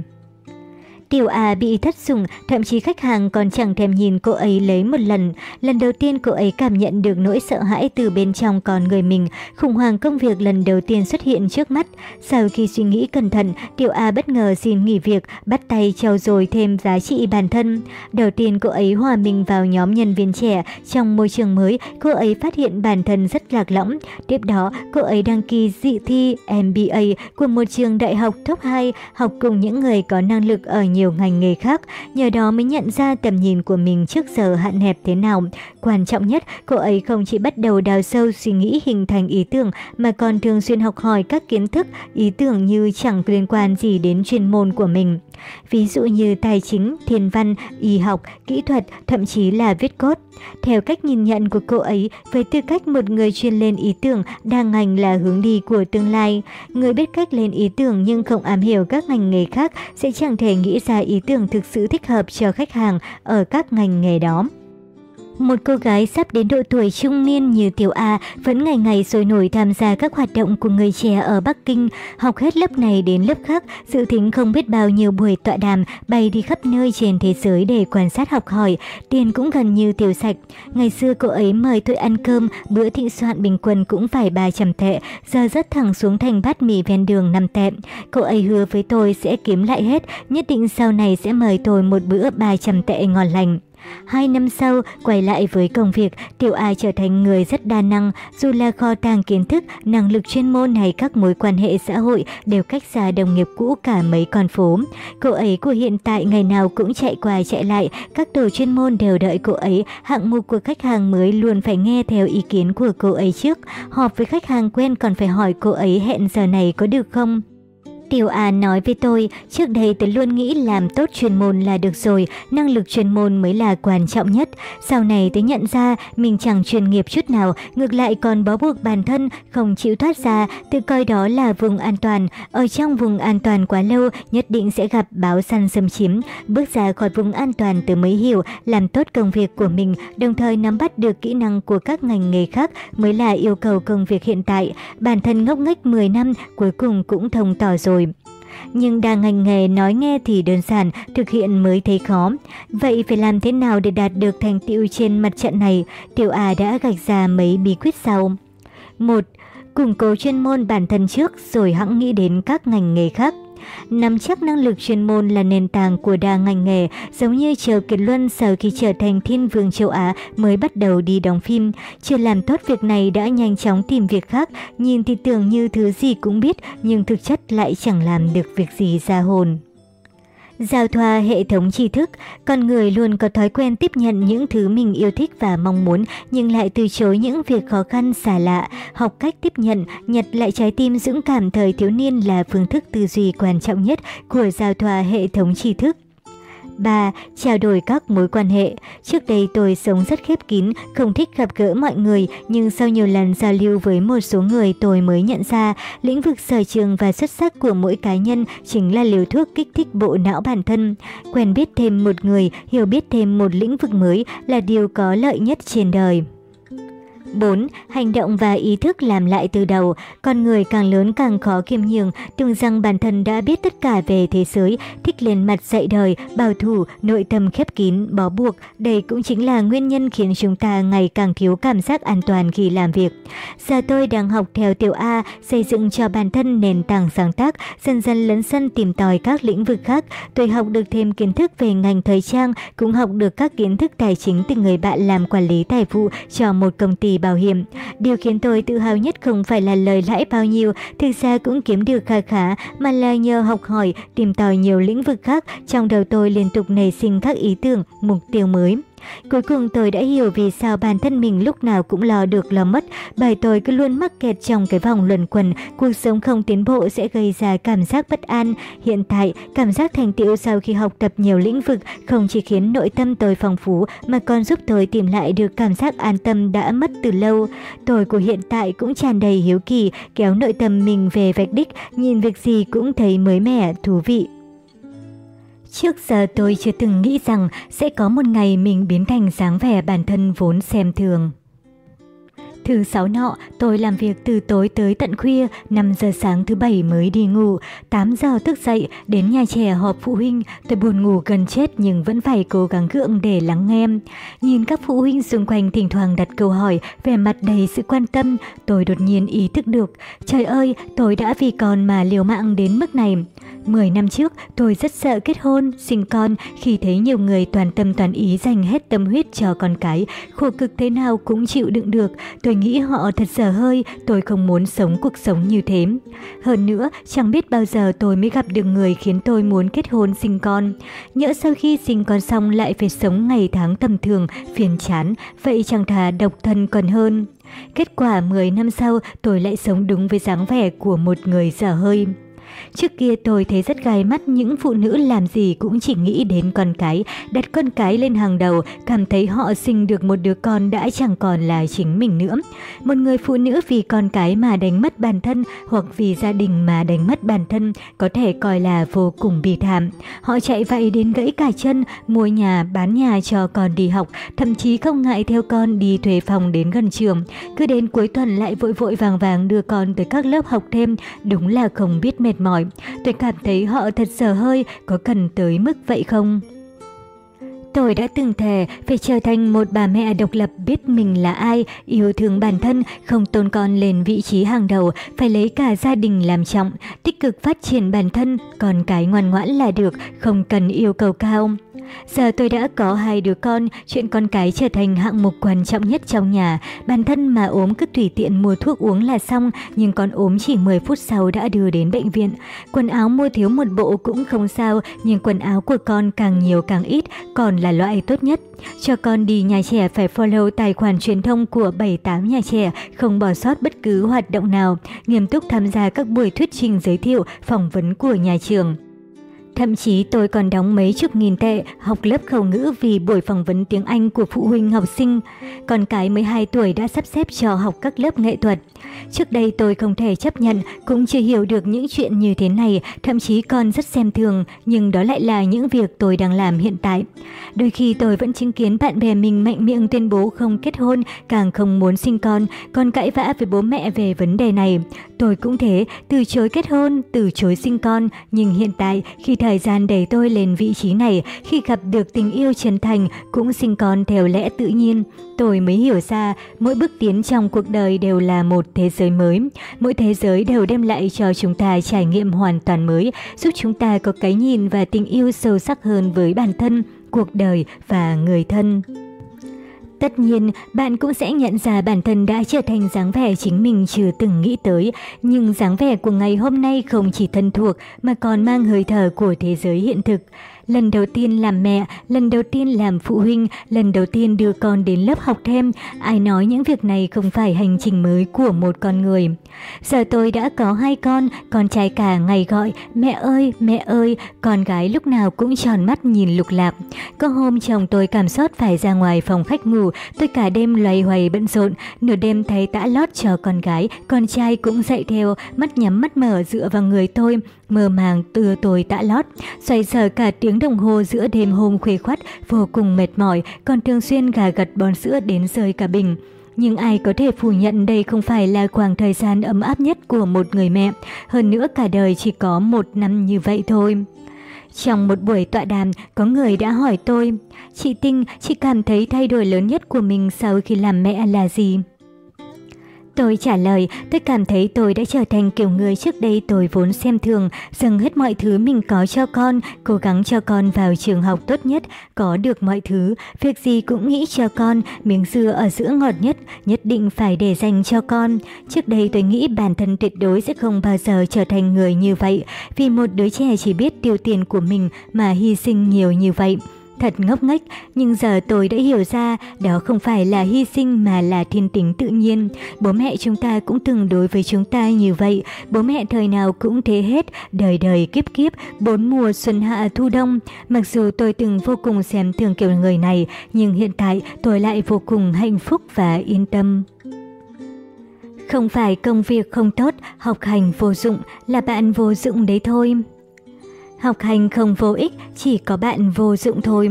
Tiểu A bị thất sủng, thậm chí khách hàng còn chẳng thèm nhìn cô ấy lấy một lần. Lần đầu tiên cô ấy cảm nhận được nỗi sợ hãi từ bên trong con người mình, khủng hoảng công việc lần đầu tiên xuất hiện trước mắt. Sau khi suy nghĩ cẩn thận, Tiểu A bất ngờ xin nghỉ việc, bắt tay trau dồi thêm giá trị bản thân. Đầu tiên cô ấy hòa mình vào nhóm nhân viên trẻ, trong môi trường mới, cô ấy phát hiện bản thân rất lạc lõng. Tiếp đó, cô ấy đăng ký dị thi MBA của một trường đại học top 2, học cùng những người có năng lực ở nhiều nhiều ngành nghề khác, nhờ đó mới nhận ra tầm nhìn của mình trước giờ hạn hẹp thế nào. Quan trọng nhất, cô ấy không chỉ bắt đầu đào sâu suy nghĩ hình thành ý tưởng mà còn thường xuyên học hỏi các kiến thức, ý tưởng như chẳng liên quan gì đến chuyên môn của mình. Ví dụ như tài chính, thiên văn, y học, kỹ thuật, thậm chí là viết cốt. Theo cách nhìn nhận của cô ấy, với tư cách một người chuyên lên ý tưởng, đa ngành là hướng đi của tương lai. Người biết cách lên ý tưởng nhưng không am hiểu các ngành nghề khác sẽ chẳng thể nghĩ ra ý tưởng thực sự thích hợp cho khách hàng ở các ngành nghề đó. Một cô gái sắp đến độ tuổi trung niên như Tiểu A vẫn ngày ngày sôi nổi tham gia các hoạt động của người trẻ ở Bắc Kinh, học hết lớp này đến lớp khác, dự tính không biết bao nhiêu buổi tọa đàm, bay đi khắp nơi trên thế giới để quan sát học hỏi, tiền cũng gần như tiêu sạch. Ngày xưa cô ấy mời tôi ăn cơm, bữa thịnh soạn bình quân cũng phải 300 tệ, giờ rất thẳng xuống thành bát mì ven đường 5 tệ. Cô ấy hứa với tôi sẽ kiếm lại hết, nhất định sau này sẽ mời tôi một bữa 300 tệ ngon lành. Hai năm sau, quay lại với công việc, Tiểu ai trở thành người rất đa năng, dù là kho tàng kiến thức, năng lực chuyên môn hay các mối quan hệ xã hội đều cách xa đồng nghiệp cũ cả mấy con phố. Cô ấy của hiện tại ngày nào cũng chạy qua chạy lại, các tổ chuyên môn đều đợi cô ấy, hạng mục của khách hàng mới luôn phải nghe theo ý kiến của cô ấy trước. Họp với khách hàng quen còn phải hỏi cô ấy hẹn giờ này có được không? Tiểu A nói với tôi, trước đây tôi luôn nghĩ làm tốt chuyên môn là được rồi, năng lực chuyên môn mới là quan trọng nhất. Sau này tôi nhận ra mình chẳng chuyên nghiệp chút nào, ngược lại còn bó buộc bản thân, không chịu thoát ra, tự coi đó là vùng an toàn. Ở trong vùng an toàn quá lâu, nhất định sẽ gặp báo săn xâm chiếm. Bước ra khỏi vùng an toàn tôi mới hiểu, làm tốt công việc của mình, đồng thời nắm bắt được kỹ năng của các ngành nghề khác mới là yêu cầu công việc hiện tại. Bản thân ngốc nghếch 10 năm, cuối cùng cũng thông tỏ rồi. Nhưng đang ngành nghề nói nghe thì đơn giản, thực hiện mới thấy khó. Vậy phải làm thế nào để đạt được thành tựu trên mặt trận này? Tiểu A đã gạch ra mấy bí quyết sau. 1. Củng cố chuyên môn bản thân trước rồi hẵng nghĩ đến các ngành nghề khác. Nắm chắc năng lực chuyên môn là nền tảng của đa ngành nghề, giống như chờ Kiệt Luân sau khi trở thành thiên vương châu Á mới bắt đầu đi đóng phim. Chưa làm tốt việc này đã nhanh chóng tìm việc khác, nhìn thì tưởng như thứ gì cũng biết, nhưng thực chất lại chẳng làm được việc gì ra hồn. Giao thoa hệ thống tri thức, con người luôn có thói quen tiếp nhận những thứ mình yêu thích và mong muốn nhưng lại từ chối những việc khó khăn xa lạ. Học cách tiếp nhận, nhặt lại trái tim dũng cảm thời thiếu niên là phương thức tư duy quan trọng nhất của giao thoa hệ thống tri thức. 3. Trao đổi các mối quan hệ. Trước đây tôi sống rất khép kín, không thích gặp gỡ mọi người, nhưng sau nhiều lần giao lưu với một số người tôi mới nhận ra lĩnh vực sở trường và xuất sắc của mỗi cá nhân chính là liều thuốc kích thích bộ não bản thân. Quen biết thêm một người, hiểu biết thêm một lĩnh vực mới là điều có lợi nhất trên đời. 4. Hành động và ý thức làm lại từ đầu. Con người càng lớn càng khó kiêm nhường, tưởng rằng bản thân đã biết tất cả về thế giới, thích lên mặt dạy đời, bảo thủ, nội tâm khép kín, bó buộc. Đây cũng chính là nguyên nhân khiến chúng ta ngày càng thiếu cảm giác an toàn khi làm việc. Giờ tôi đang học theo tiểu A, xây dựng cho bản thân nền tảng sáng tác, dần dần lấn sân tìm tòi các lĩnh vực khác. Tôi học được thêm kiến thức về ngành thời trang, cũng học được các kiến thức tài chính từ người bạn làm quản lý tài vụ cho một công ty bảo hiểm. Điều khiến tôi tự hào nhất không phải là lời lãi bao nhiêu, thực ra cũng kiếm được khá khá, mà là nhờ học hỏi, tìm tòi nhiều lĩnh vực khác, trong đầu tôi liên tục nảy sinh các ý tưởng, mục tiêu mới. Cuối cùng tôi đã hiểu vì sao bản thân mình lúc nào cũng lo được lo mất, bởi tôi cứ luôn mắc kẹt trong cái vòng luẩn quẩn, cuộc sống không tiến bộ sẽ gây ra cảm giác bất an. Hiện tại, cảm giác thành tựu sau khi học tập nhiều lĩnh vực không chỉ khiến nội tâm tôi phong phú mà còn giúp tôi tìm lại được cảm giác an tâm đã mất từ lâu. Tôi của hiện tại cũng tràn đầy hiếu kỳ, kéo nội tâm mình về vạch đích, nhìn việc gì cũng thấy mới mẻ, thú vị. Trước giờ tôi chưa từng nghĩ rằng sẽ có một ngày mình biến thành dáng vẻ bản thân vốn xem thường. Thứ sáu nọ, tôi làm việc từ tối tới tận khuya, 5 giờ sáng thứ bảy mới đi ngủ, 8 giờ thức dậy, đến nhà trẻ họp phụ huynh, tôi buồn ngủ gần chết nhưng vẫn phải cố gắng gượng để lắng nghe. Nhìn các phụ huynh xung quanh thỉnh thoảng đặt câu hỏi, vẻ mặt đầy sự quan tâm, tôi đột nhiên ý thức được, trời ơi, tôi đã vì con mà liều mạng đến mức này. 10 năm trước, tôi rất sợ kết hôn, sinh con khi thấy nhiều người toàn tâm toàn ý dành hết tâm huyết cho con cái, khổ cực thế nào cũng chịu đựng được. Tôi nghĩ họ thật dở hơi, tôi không muốn sống cuộc sống như thế. Hơn nữa, chẳng biết bao giờ tôi mới gặp được người khiến tôi muốn kết hôn sinh con. Nhỡ sau khi sinh con xong lại phải sống ngày tháng tầm thường, phiền chán, vậy chẳng thà độc thân còn hơn. Kết quả 10 năm sau, tôi lại sống đúng với dáng vẻ của một người dở hơi. Trước kia tôi thấy rất gai mắt những phụ nữ làm gì cũng chỉ nghĩ đến con cái, đặt con cái lên hàng đầu, cảm thấy họ sinh được một đứa con đã chẳng còn là chính mình nữa. Một người phụ nữ vì con cái mà đánh mất bản thân hoặc vì gia đình mà đánh mất bản thân có thể coi là vô cùng bi thảm. Họ chạy vậy đến gãy cả chân, mua nhà, bán nhà cho con đi học, thậm chí không ngại theo con đi thuê phòng đến gần trường. Cứ đến cuối tuần lại vội vội vàng vàng đưa con tới các lớp học thêm, đúng là không biết mệt mỏi. Tôi cảm thấy họ thật dở hơi, có cần tới mức vậy không? Tôi đã từng thề phải trở thành một bà mẹ độc lập biết mình là ai, yêu thương bản thân, không tôn con lên vị trí hàng đầu, phải lấy cả gia đình làm trọng, tích cực phát triển bản thân, còn cái ngoan ngoãn là được, không cần yêu cầu cao. Giờ tôi đã có hai đứa con, chuyện con cái trở thành hạng mục quan trọng nhất trong nhà. Bản thân mà ốm cứ tùy tiện mua thuốc uống là xong, nhưng con ốm chỉ 10 phút sau đã đưa đến bệnh viện. Quần áo mua thiếu một bộ cũng không sao, nhưng quần áo của con càng nhiều càng ít, còn là loại tốt nhất. Cho con đi nhà trẻ phải follow tài khoản truyền thông của 7-8 nhà trẻ, không bỏ sót bất cứ hoạt động nào, nghiêm túc tham gia các buổi thuyết trình giới thiệu, phỏng vấn của nhà trường. Thậm chí tôi còn đóng mấy chục nghìn tệ học lớp khẩu ngữ vì buổi phỏng vấn tiếng Anh của phụ huynh học sinh. con cái 12 tuổi đã sắp xếp cho học các lớp nghệ thuật. Trước đây tôi không thể chấp nhận, cũng chưa hiểu được những chuyện như thế này, thậm chí còn rất xem thường, nhưng đó lại là những việc tôi đang làm hiện tại. Đôi khi tôi vẫn chứng kiến bạn bè mình mạnh miệng tuyên bố không kết hôn, càng không muốn sinh con, còn cãi vã với bố mẹ về vấn đề này. Tôi cũng thế, từ chối kết hôn, từ chối sinh con, nhưng hiện tại khi thời gian đẩy tôi lên vị trí này, khi gặp được tình yêu chân thành, cũng sinh con theo lẽ tự nhiên, tôi mới hiểu ra mỗi bước tiến trong cuộc đời đều là một thế giới mới. Mỗi thế giới đều đem lại cho chúng ta trải nghiệm hoàn toàn mới, giúp chúng ta có cái nhìn và tình yêu sâu sắc hơn với bản thân, cuộc đời và người thân. Tất nhiên, bạn cũng sẽ nhận ra bản thân đã trở thành dáng vẻ chính mình chưa từng nghĩ tới, nhưng dáng vẻ của ngày hôm nay không chỉ thân thuộc mà còn mang hơi thở của thế giới hiện thực lần đầu tiên làm mẹ, lần đầu tiên làm phụ huynh, lần đầu tiên đưa con đến lớp học thêm. Ai nói những việc này không phải hành trình mới của một con người. Giờ tôi đã có hai con, con trai cả ngày gọi mẹ ơi, mẹ ơi, con gái lúc nào cũng tròn mắt nhìn lục lạp. Có hôm chồng tôi cảm sốt phải ra ngoài phòng khách ngủ, tôi cả đêm loay hoay bận rộn, nửa đêm thấy tã lót cho con gái, con trai cũng dậy theo, mắt nhắm mắt mở dựa vào người tôi, mơ màng từ tôi tã lót. Xoay sở cả tiếng đồng hồ giữa đêm hôm khuya khoắt, vô cùng mệt mỏi, còn thường xuyên gà gật bón sữa đến rơi cả bình. Nhưng ai có thể phủ nhận đây không phải là khoảng thời gian ấm áp nhất của một người mẹ, hơn nữa cả đời chỉ có một năm như vậy thôi. Trong một buổi tọa đàm, có người đã hỏi tôi, Chị Tinh, chị cảm thấy thay đổi lớn nhất của mình sau khi làm mẹ là gì? Tôi trả lời, tôi cảm thấy tôi đã trở thành kiểu người trước đây tôi vốn xem thường, dâng hết mọi thứ mình có cho con, cố gắng cho con vào trường học tốt nhất, có được mọi thứ, việc gì cũng nghĩ cho con, miếng dưa ở giữa ngọt nhất, nhất định phải để dành cho con. Trước đây tôi nghĩ bản thân tuyệt đối sẽ không bao giờ trở thành người như vậy, vì một đứa trẻ chỉ biết tiêu tiền của mình mà hy sinh nhiều như vậy. Thật ngốc nghếch, nhưng giờ tôi đã hiểu ra đó không phải là hy sinh mà là thiên tính tự nhiên. Bố mẹ chúng ta cũng từng đối với chúng ta như vậy. Bố mẹ thời nào cũng thế hết, đời đời kiếp kiếp, bốn mùa xuân hạ thu đông. Mặc dù tôi từng vô cùng xem thường kiểu người này, nhưng hiện tại tôi lại vô cùng hạnh phúc và yên tâm. Không phải công việc không tốt, học hành vô dụng, là bạn vô dụng đấy thôi. Học hành không vô ích, chỉ có bạn vô dụng thôi.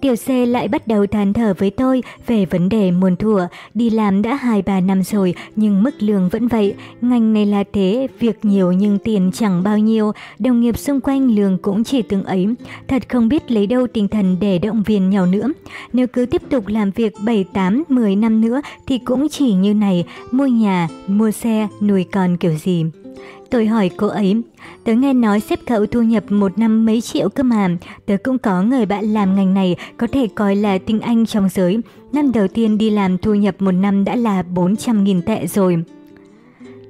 Tiểu C lại bắt đầu than thở với tôi về vấn đề muôn thuở. Đi làm đã 2-3 năm rồi nhưng mức lương vẫn vậy. Ngành này là thế, việc nhiều nhưng tiền chẳng bao nhiêu. Đồng nghiệp xung quanh lương cũng chỉ tương ấy. Thật không biết lấy đâu tinh thần để động viên nhau nữa. Nếu cứ tiếp tục làm việc 7-8-10 năm nữa thì cũng chỉ như này. Mua nhà, mua xe, nuôi con kiểu gì. Tôi hỏi cô ấy, tớ nghe nói xếp cậu thu nhập một năm mấy triệu cơ mà, tớ cũng có người bạn làm ngành này có thể coi là tinh anh trong giới. Năm đầu tiên đi làm thu nhập một năm đã là 400.000 tệ rồi.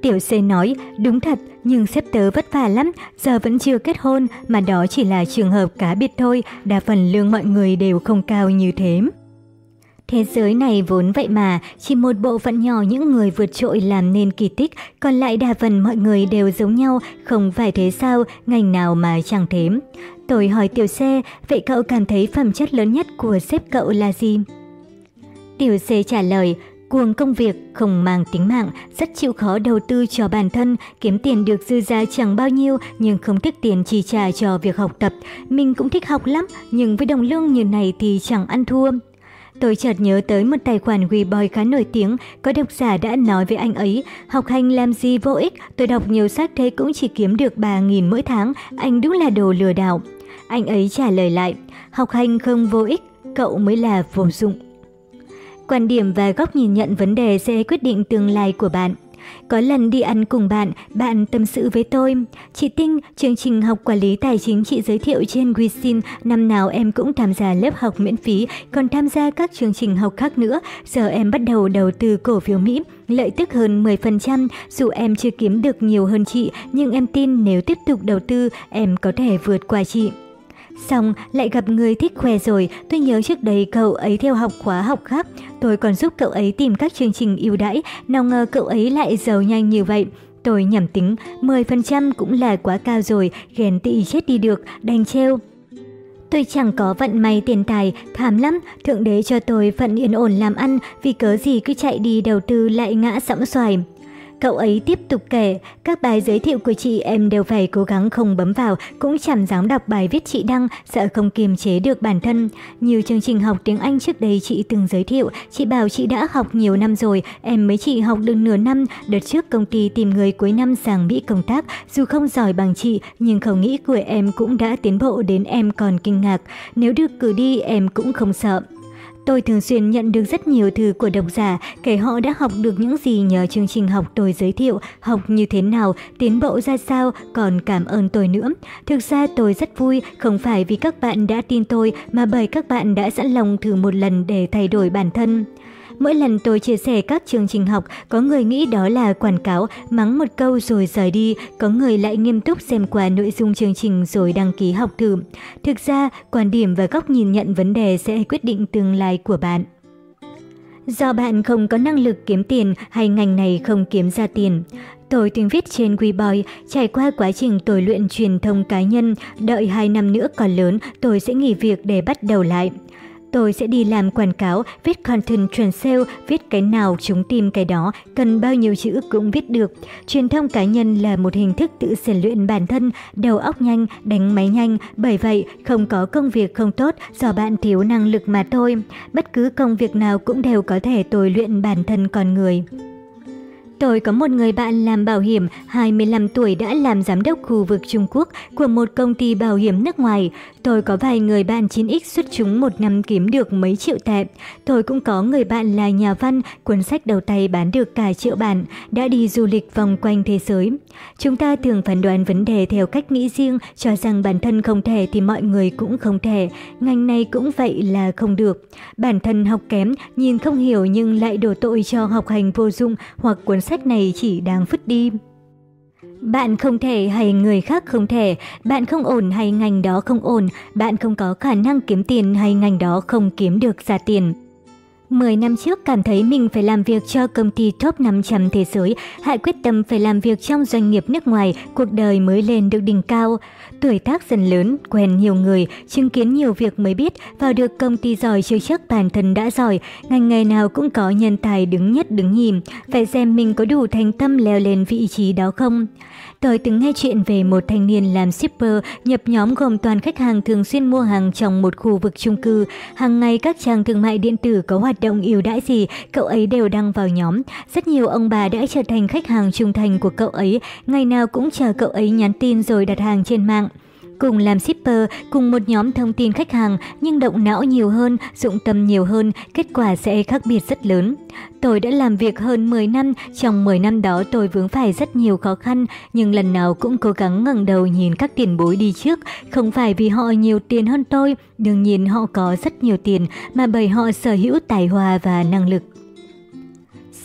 Tiểu C nói, đúng thật, nhưng sếp tớ vất vả lắm, giờ vẫn chưa kết hôn, mà đó chỉ là trường hợp cá biệt thôi, đa phần lương mọi người đều không cao như thế. Thế giới này vốn vậy mà, chỉ một bộ phận nhỏ những người vượt trội làm nên kỳ tích, còn lại đa phần mọi người đều giống nhau, không phải thế sao, ngành nào mà chẳng thế. Tôi hỏi Tiểu xe vậy cậu cảm thấy phẩm chất lớn nhất của sếp cậu là gì? Tiểu xe trả lời, cuồng công việc, không mang tính mạng, rất chịu khó đầu tư cho bản thân, kiếm tiền được dư ra chẳng bao nhiêu nhưng không thích tiền chi trả cho việc học tập. Mình cũng thích học lắm, nhưng với đồng lương như này thì chẳng ăn thua. Tôi chợt nhớ tới một tài khoản Weibo khá nổi tiếng, có độc giả đã nói với anh ấy, học hành làm gì vô ích, tôi đọc nhiều sách thế cũng chỉ kiếm được 3.000 mỗi tháng, anh đúng là đồ lừa đảo. Anh ấy trả lời lại, học hành không vô ích, cậu mới là vô dụng. Quan điểm và góc nhìn nhận vấn đề sẽ quyết định tương lai của bạn. Có lần đi ăn cùng bạn, bạn tâm sự với tôi. Chị Tinh, chương trình học quản lý tài chính chị giới thiệu trên WeSin, năm nào em cũng tham gia lớp học miễn phí, còn tham gia các chương trình học khác nữa. Giờ em bắt đầu đầu tư cổ phiếu Mỹ, lợi tức hơn 10%, dù em chưa kiếm được nhiều hơn chị, nhưng em tin nếu tiếp tục đầu tư, em có thể vượt qua chị. Xong lại gặp người thích khoe rồi, tôi nhớ trước đây cậu ấy theo học khóa học khác, tôi còn giúp cậu ấy tìm các chương trình ưu đãi, nào ngờ cậu ấy lại giàu nhanh như vậy. Tôi nhầm tính, 10% cũng là quá cao rồi, ghen tị chết đi được, đành treo. Tôi chẳng có vận may tiền tài, thảm lắm, thượng đế cho tôi phận yên ổn làm ăn, vì cớ gì cứ chạy đi đầu tư lại ngã sẫm xoài. Cậu ấy tiếp tục kể, các bài giới thiệu của chị em đều phải cố gắng không bấm vào, cũng chẳng dám đọc bài viết chị đăng, sợ không kiềm chế được bản thân. Nhiều chương trình học tiếng Anh trước đây chị từng giới thiệu, chị bảo chị đã học nhiều năm rồi, em mới chị học được nửa năm, đợt trước công ty tìm người cuối năm sang Mỹ công tác, dù không giỏi bằng chị, nhưng không nghĩ của em cũng đã tiến bộ đến em còn kinh ngạc. Nếu được cử đi em cũng không sợ. Tôi thường xuyên nhận được rất nhiều thư của độc giả kể họ đã học được những gì nhờ chương trình học tôi giới thiệu, học như thế nào, tiến bộ ra sao, còn cảm ơn tôi nữa. Thực ra tôi rất vui, không phải vì các bạn đã tin tôi mà bởi các bạn đã sẵn lòng thử một lần để thay đổi bản thân. Mỗi lần tôi chia sẻ các chương trình học, có người nghĩ đó là quảng cáo, mắng một câu rồi rời đi, có người lại nghiêm túc xem qua nội dung chương trình rồi đăng ký học thử. Thực ra, quan điểm và góc nhìn nhận vấn đề sẽ quyết định tương lai của bạn. Do bạn không có năng lực kiếm tiền hay ngành này không kiếm ra tiền. Tôi từng viết trên WeBoy, trải qua quá trình tôi luyện truyền thông cá nhân, đợi 2 năm nữa còn lớn tôi sẽ nghỉ việc để bắt đầu lại. Tôi sẽ đi làm quảng cáo, viết content truyền sale, viết cái nào chúng tìm cái đó, cần bao nhiêu chữ cũng viết được. Truyền thông cá nhân là một hình thức tự rèn luyện bản thân, đầu óc nhanh, đánh máy nhanh, bởi vậy không có công việc không tốt do bạn thiếu năng lực mà thôi. Bất cứ công việc nào cũng đều có thể tôi luyện bản thân con người. Tôi có một người bạn làm bảo hiểm, 25 tuổi đã làm giám đốc khu vực Trung Quốc của một công ty bảo hiểm nước ngoài. Tôi có vài người bạn 9X xuất chúng một năm kiếm được mấy triệu tệ. Tôi cũng có người bạn là nhà văn, cuốn sách đầu tay bán được cả triệu bản, đã đi du lịch vòng quanh thế giới. Chúng ta thường phán đoán vấn đề theo cách nghĩ riêng, cho rằng bản thân không thể thì mọi người cũng không thể. Ngành này cũng vậy là không được. Bản thân học kém, nhìn không hiểu nhưng lại đổ tội cho học hành vô dụng hoặc cuốn sách này chỉ đang vứt đi. Bạn không thể hay người khác không thể, bạn không ổn hay ngành đó không ổn, bạn không có khả năng kiếm tiền hay ngành đó không kiếm được ra tiền. 10 năm trước cảm thấy mình phải làm việc cho công ty top 500 thế giới, hãy quyết tâm phải làm việc trong doanh nghiệp nước ngoài, cuộc đời mới lên được đỉnh cao. Tuổi tác dần lớn, quen nhiều người, chứng kiến nhiều việc mới biết, vào được công ty giỏi chưa chắc bản thân đã giỏi, ngành nghề nào cũng có nhân tài đứng nhất đứng nhìm, phải xem mình có đủ thành tâm leo lên vị trí đó không. Tôi từng nghe chuyện về một thanh niên làm shipper nhập nhóm gồm toàn khách hàng thường xuyên mua hàng trong một khu vực chung cư. Hàng ngày các trang thương mại điện tử có hoạt động ưu đãi gì, cậu ấy đều đăng vào nhóm. Rất nhiều ông bà đã trở thành khách hàng trung thành của cậu ấy, ngày nào cũng chờ cậu ấy nhắn tin rồi đặt hàng trên mạng. Cùng làm shipper, cùng một nhóm thông tin khách hàng nhưng động não nhiều hơn, dụng tâm nhiều hơn, kết quả sẽ khác biệt rất lớn. Tôi đã làm việc hơn 10 năm, trong 10 năm đó tôi vướng phải rất nhiều khó khăn, nhưng lần nào cũng cố gắng ngẩng đầu nhìn các tiền bối đi trước, không phải vì họ nhiều tiền hơn tôi, đương nhiên họ có rất nhiều tiền, mà bởi họ sở hữu tài hoa và năng lực.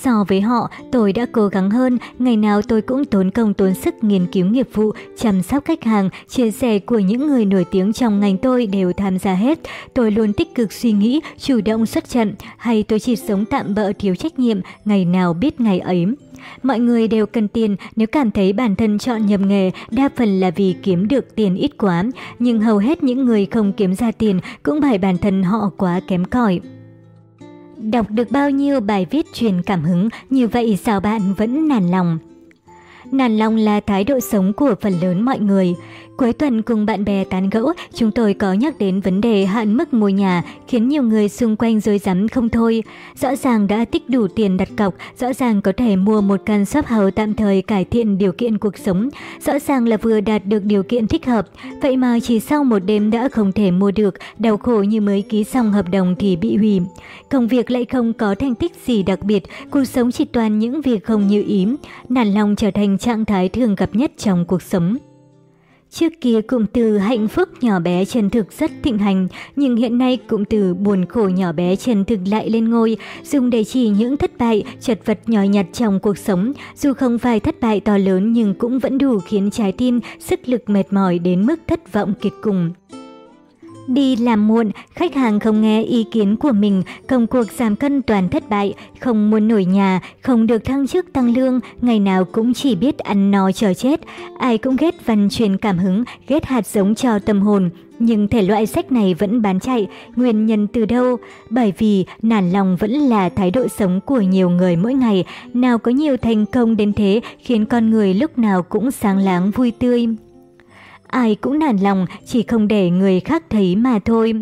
So với họ, tôi đã cố gắng hơn, ngày nào tôi cũng tốn công tốn sức nghiên cứu nghiệp vụ, chăm sóc khách hàng, chia sẻ của những người nổi tiếng trong ngành tôi đều tham gia hết. Tôi luôn tích cực suy nghĩ, chủ động xuất trận, hay tôi chỉ sống tạm bỡ thiếu trách nhiệm, ngày nào biết ngày ấy. Mọi người đều cần tiền, nếu cảm thấy bản thân chọn nhầm nghề, đa phần là vì kiếm được tiền ít quá, nhưng hầu hết những người không kiếm ra tiền cũng bởi bản thân họ quá kém cỏi. Đọc được bao nhiêu bài viết truyền cảm hứng, như vậy sao bạn vẫn nản lòng? Nản lòng là thái độ sống của phần lớn mọi người. Cuối tuần cùng bạn bè tán gẫu, chúng tôi có nhắc đến vấn đề hạn mức mua nhà, khiến nhiều người xung quanh rối rắm không thôi. Rõ ràng đã tích đủ tiền đặt cọc, rõ ràng có thể mua một căn shop house tạm thời cải thiện điều kiện cuộc sống, rõ ràng là vừa đạt được điều kiện thích hợp. Vậy mà chỉ sau một đêm đã không thể mua được, đau khổ như mới ký xong hợp đồng thì bị hủy. Công việc lại không có thành tích gì đặc biệt, cuộc sống chỉ toàn những việc không như ý. Nản lòng trở thành trạng thái thường gặp nhất trong cuộc sống. Trước kia cụm từ hạnh phúc nhỏ bé chân thực rất thịnh hành, nhưng hiện nay cụm từ buồn khổ nhỏ bé chân thực lại lên ngôi, dùng để chỉ những thất bại, chật vật nhỏ nhặt trong cuộc sống. Dù không phải thất bại to lớn nhưng cũng vẫn đủ khiến trái tim, sức lực mệt mỏi đến mức thất vọng kiệt cùng. Đi làm muộn, khách hàng không nghe ý kiến của mình, công cuộc giảm cân toàn thất bại, không muốn nổi nhà, không được thăng chức tăng lương, ngày nào cũng chỉ biết ăn no chờ chết. Ai cũng ghét văn truyền cảm hứng, ghét hạt giống cho tâm hồn. Nhưng thể loại sách này vẫn bán chạy, nguyên nhân từ đâu? Bởi vì nản lòng vẫn là thái độ sống của nhiều người mỗi ngày, nào có nhiều thành công đến thế khiến con người lúc nào cũng sáng láng vui tươi. Ai cũng nản lòng, chỉ không để người khác thấy mà thôi.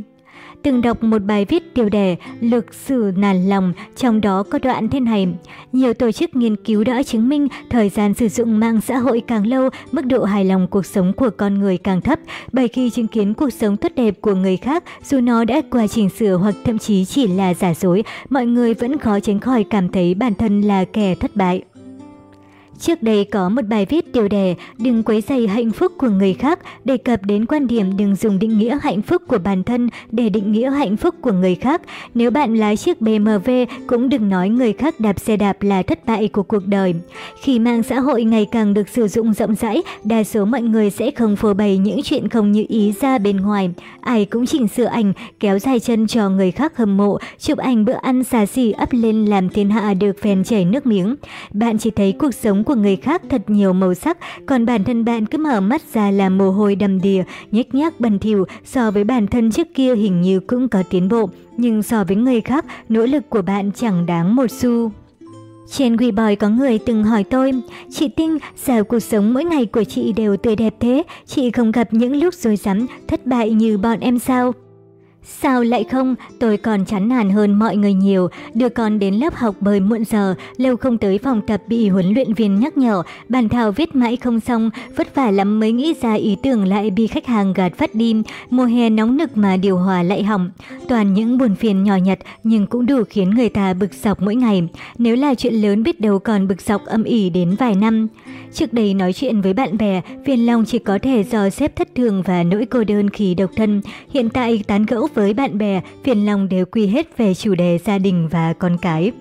Từng đọc một bài viết tiêu đề Lực sử nản lòng, trong đó có đoạn thế này. Nhiều tổ chức nghiên cứu đã chứng minh thời gian sử dụng mạng xã hội càng lâu, mức độ hài lòng cuộc sống của con người càng thấp. Bởi khi chứng kiến cuộc sống tốt đẹp của người khác, dù nó đã qua chỉnh sửa hoặc thậm chí chỉ là giả dối, mọi người vẫn khó tránh khỏi cảm thấy bản thân là kẻ thất bại. Trước đây có một bài viết tiêu đề Đừng quấy dày hạnh phúc của người khác đề cập đến quan điểm đừng dùng định nghĩa hạnh phúc của bản thân để định nghĩa hạnh phúc của người khác. Nếu bạn lái chiếc BMW cũng đừng nói người khác đạp xe đạp là thất bại của cuộc đời. Khi mạng xã hội ngày càng được sử dụng rộng rãi, đa số mọi người sẽ không phô bày những chuyện không như ý ra bên ngoài. Ai cũng chỉnh sửa ảnh, kéo dài chân cho người khác hâm mộ, chụp ảnh bữa ăn xà xỉ up lên làm thiên hạ được phèn chảy nước miếng. Bạn chỉ thấy cuộc sống của người khác thật nhiều màu sắc, còn bản thân bạn cứ mở mắt ra là mồ hôi đầm đìa, nhếch nhác bẩn thỉu so với bản thân trước kia hình như cũng có tiến bộ, nhưng so với người khác, nỗ lực của bạn chẳng đáng một xu. Trên Weibo có người từng hỏi tôi, chị Tinh, sao cuộc sống mỗi ngày của chị đều tươi đẹp thế, chị không gặp những lúc rối rắm, thất bại như bọn em sao? Sao lại không, tôi còn chán nản hơn mọi người nhiều, đưa con đến lớp học bơi muộn giờ, lâu không tới phòng tập bị huấn luyện viên nhắc nhở, bàn thảo viết mãi không xong, vất vả lắm mới nghĩ ra ý tưởng lại bị khách hàng gạt phát đi, mùa hè nóng nực mà điều hòa lại hỏng. Toàn những buồn phiền nhỏ nhặt nhưng cũng đủ khiến người ta bực dọc mỗi ngày, nếu là chuyện lớn biết đâu còn bực dọc âm ỉ đến vài năm. Trước đây nói chuyện với bạn bè, phiền lòng chỉ có thể do xếp thất thường và nỗi cô đơn khi độc thân, hiện tại tán gẫu với bạn bè, phiền lòng đều quy hết về chủ đề gia đình và con cái.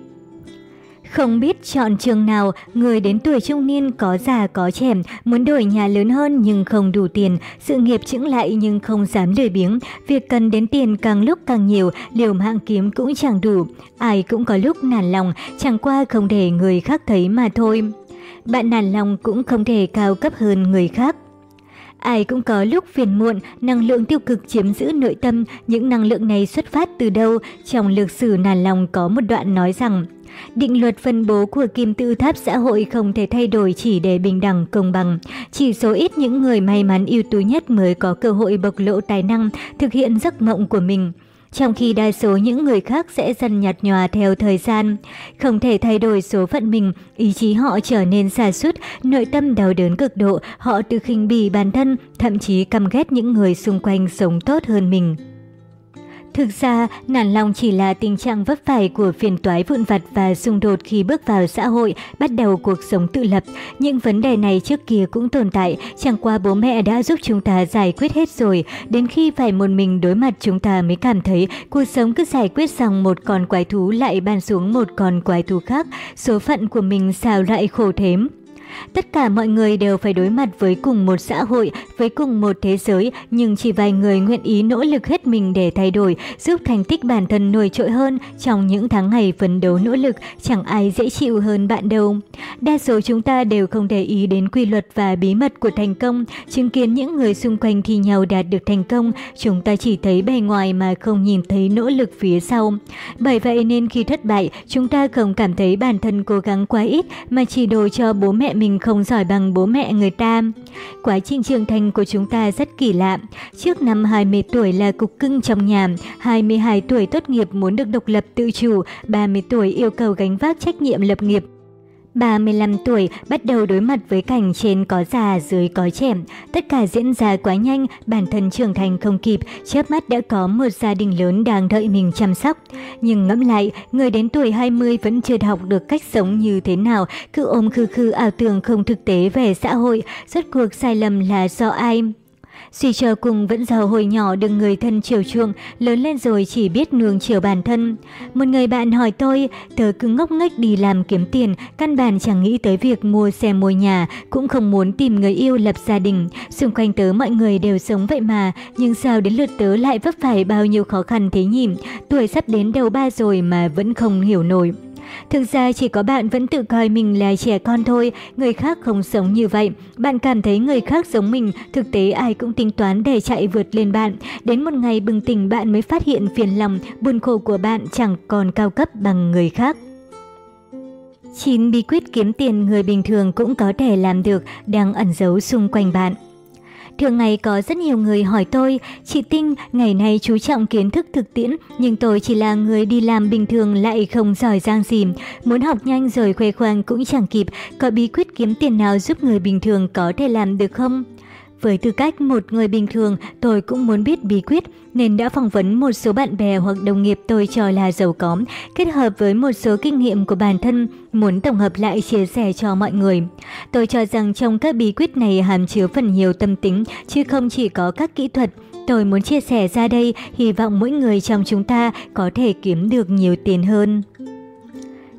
Không biết chọn trường nào, người đến tuổi trung niên có già có trẻ, muốn đổi nhà lớn hơn nhưng không đủ tiền, sự nghiệp chững lại nhưng không dám lười biếng, việc cần đến tiền càng lúc càng nhiều, liều mạng kiếm cũng chẳng đủ. Ai cũng có lúc nản lòng, chẳng qua không để người khác thấy mà thôi. Bạn nản lòng cũng không thể cao cấp hơn người khác. Ai cũng có lúc phiền muộn, năng lượng tiêu cực chiếm giữ nội tâm, những năng lượng này xuất phát từ đâu? Trong lược sử nản lòng có một đoạn nói rằng, Định luật phân bố của kim tự tháp xã hội không thể thay đổi chỉ để bình đẳng công bằng. Chỉ số ít những người may mắn ưu tú nhất mới có cơ hội bộc lộ tài năng, thực hiện giấc mộng của mình trong khi đa số những người khác sẽ dần nhạt nhòa theo thời gian. Không thể thay đổi số phận mình, ý chí họ trở nên xa sút nội tâm đau đớn cực độ, họ tự khinh bỉ bản thân, thậm chí căm ghét những người xung quanh sống tốt hơn mình. Thực ra, nản lòng chỉ là tình trạng vấp phải của phiền toái vụn vặt và xung đột khi bước vào xã hội, bắt đầu cuộc sống tự lập. Những vấn đề này trước kia cũng tồn tại, chẳng qua bố mẹ đã giúp chúng ta giải quyết hết rồi. Đến khi phải một mình đối mặt chúng ta mới cảm thấy cuộc sống cứ giải quyết xong một con quái thú lại ban xuống một con quái thú khác. Số phận của mình sao lại khổ thếm. Tất cả mọi người đều phải đối mặt với cùng một xã hội, với cùng một thế giới, nhưng chỉ vài người nguyện ý nỗ lực hết mình để thay đổi, giúp thành tích bản thân nổi trội hơn trong những tháng ngày phấn đấu nỗ lực, chẳng ai dễ chịu hơn bạn đâu. Đa số chúng ta đều không để ý đến quy luật và bí mật của thành công, chứng kiến những người xung quanh thi nhau đạt được thành công, chúng ta chỉ thấy bề ngoài mà không nhìn thấy nỗ lực phía sau. Bởi vậy nên khi thất bại, chúng ta không cảm thấy bản thân cố gắng quá ít mà chỉ đồ cho bố mẹ mình mình không giỏi bằng bố mẹ người ta. Quá trình trưởng thành của chúng ta rất kỳ lạ. Trước năm 20 tuổi là cục cưng trong nhà, 22 tuổi tốt nghiệp muốn được độc lập tự chủ, 30 tuổi yêu cầu gánh vác trách nhiệm lập nghiệp. 35 tuổi bắt đầu đối mặt với cảnh trên có già dưới có trẻ. Tất cả diễn ra quá nhanh, bản thân trưởng thành không kịp, chớp mắt đã có một gia đình lớn đang đợi mình chăm sóc. Nhưng ngẫm lại, người đến tuổi 20 vẫn chưa học được cách sống như thế nào, cứ ôm khư khư ảo tưởng không thực tế về xã hội, rốt cuộc sai lầm là do ai? Suy cho cùng vẫn giàu hồi nhỏ được người thân chiều chuộng, lớn lên rồi chỉ biết nuông chiều bản thân. Một người bạn hỏi tôi, tớ cứ ngốc nghếch đi làm kiếm tiền, căn bản chẳng nghĩ tới việc mua xe mua nhà, cũng không muốn tìm người yêu lập gia đình. Xung quanh tớ mọi người đều sống vậy mà, nhưng sao đến lượt tớ lại vấp phải bao nhiêu khó khăn thế nhỉ? Tuổi sắp đến đầu ba rồi mà vẫn không hiểu nổi. Thực ra chỉ có bạn vẫn tự coi mình là trẻ con thôi, người khác không sống như vậy. Bạn cảm thấy người khác giống mình, thực tế ai cũng tính toán để chạy vượt lên bạn. Đến một ngày bừng tỉnh bạn mới phát hiện phiền lòng, buồn khổ của bạn chẳng còn cao cấp bằng người khác. 9 bí quyết kiếm tiền người bình thường cũng có thể làm được đang ẩn giấu xung quanh bạn. Thường ngày có rất nhiều người hỏi tôi, chị Tinh, ngày nay chú trọng kiến thức thực tiễn, nhưng tôi chỉ là người đi làm bình thường lại không giỏi giang gì. Muốn học nhanh rồi khoe khoang cũng chẳng kịp, có bí quyết kiếm tiền nào giúp người bình thường có thể làm được không? Với tư cách một người bình thường, tôi cũng muốn biết bí quyết nên đã phỏng vấn một số bạn bè hoặc đồng nghiệp tôi cho là giàu có, kết hợp với một số kinh nghiệm của bản thân, muốn tổng hợp lại chia sẻ cho mọi người. Tôi cho rằng trong các bí quyết này hàm chứa phần nhiều tâm tính, chứ không chỉ có các kỹ thuật. Tôi muốn chia sẻ ra đây, hy vọng mỗi người trong chúng ta có thể kiếm được nhiều tiền hơn.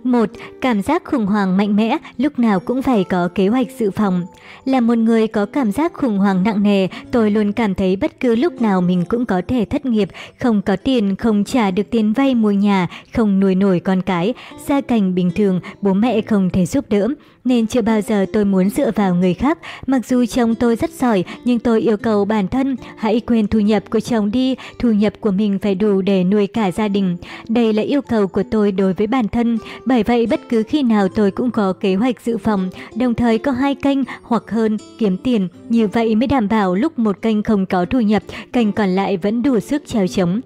1. Cảm giác khủng hoảng mạnh mẽ, lúc nào cũng phải có kế hoạch dự phòng. Là một người có cảm giác khủng hoảng nặng nề, tôi luôn cảm thấy bất cứ lúc nào mình cũng có thể thất nghiệp, không có tiền, không trả được tiền vay mua nhà, không nuôi nổi con cái, gia cảnh bình thường, bố mẹ không thể giúp đỡ nên chưa bao giờ tôi muốn dựa vào người khác. Mặc dù chồng tôi rất giỏi, nhưng tôi yêu cầu bản thân hãy quên thu nhập của chồng đi, thu nhập của mình phải đủ để nuôi cả gia đình. Đây là yêu cầu của tôi đối với bản thân, bởi vậy bất cứ khi nào tôi cũng có kế hoạch dự phòng, đồng thời có hai kênh hoặc hơn kiếm tiền, như vậy mới đảm bảo lúc một kênh không có thu nhập, kênh còn lại vẫn đủ sức trèo chống.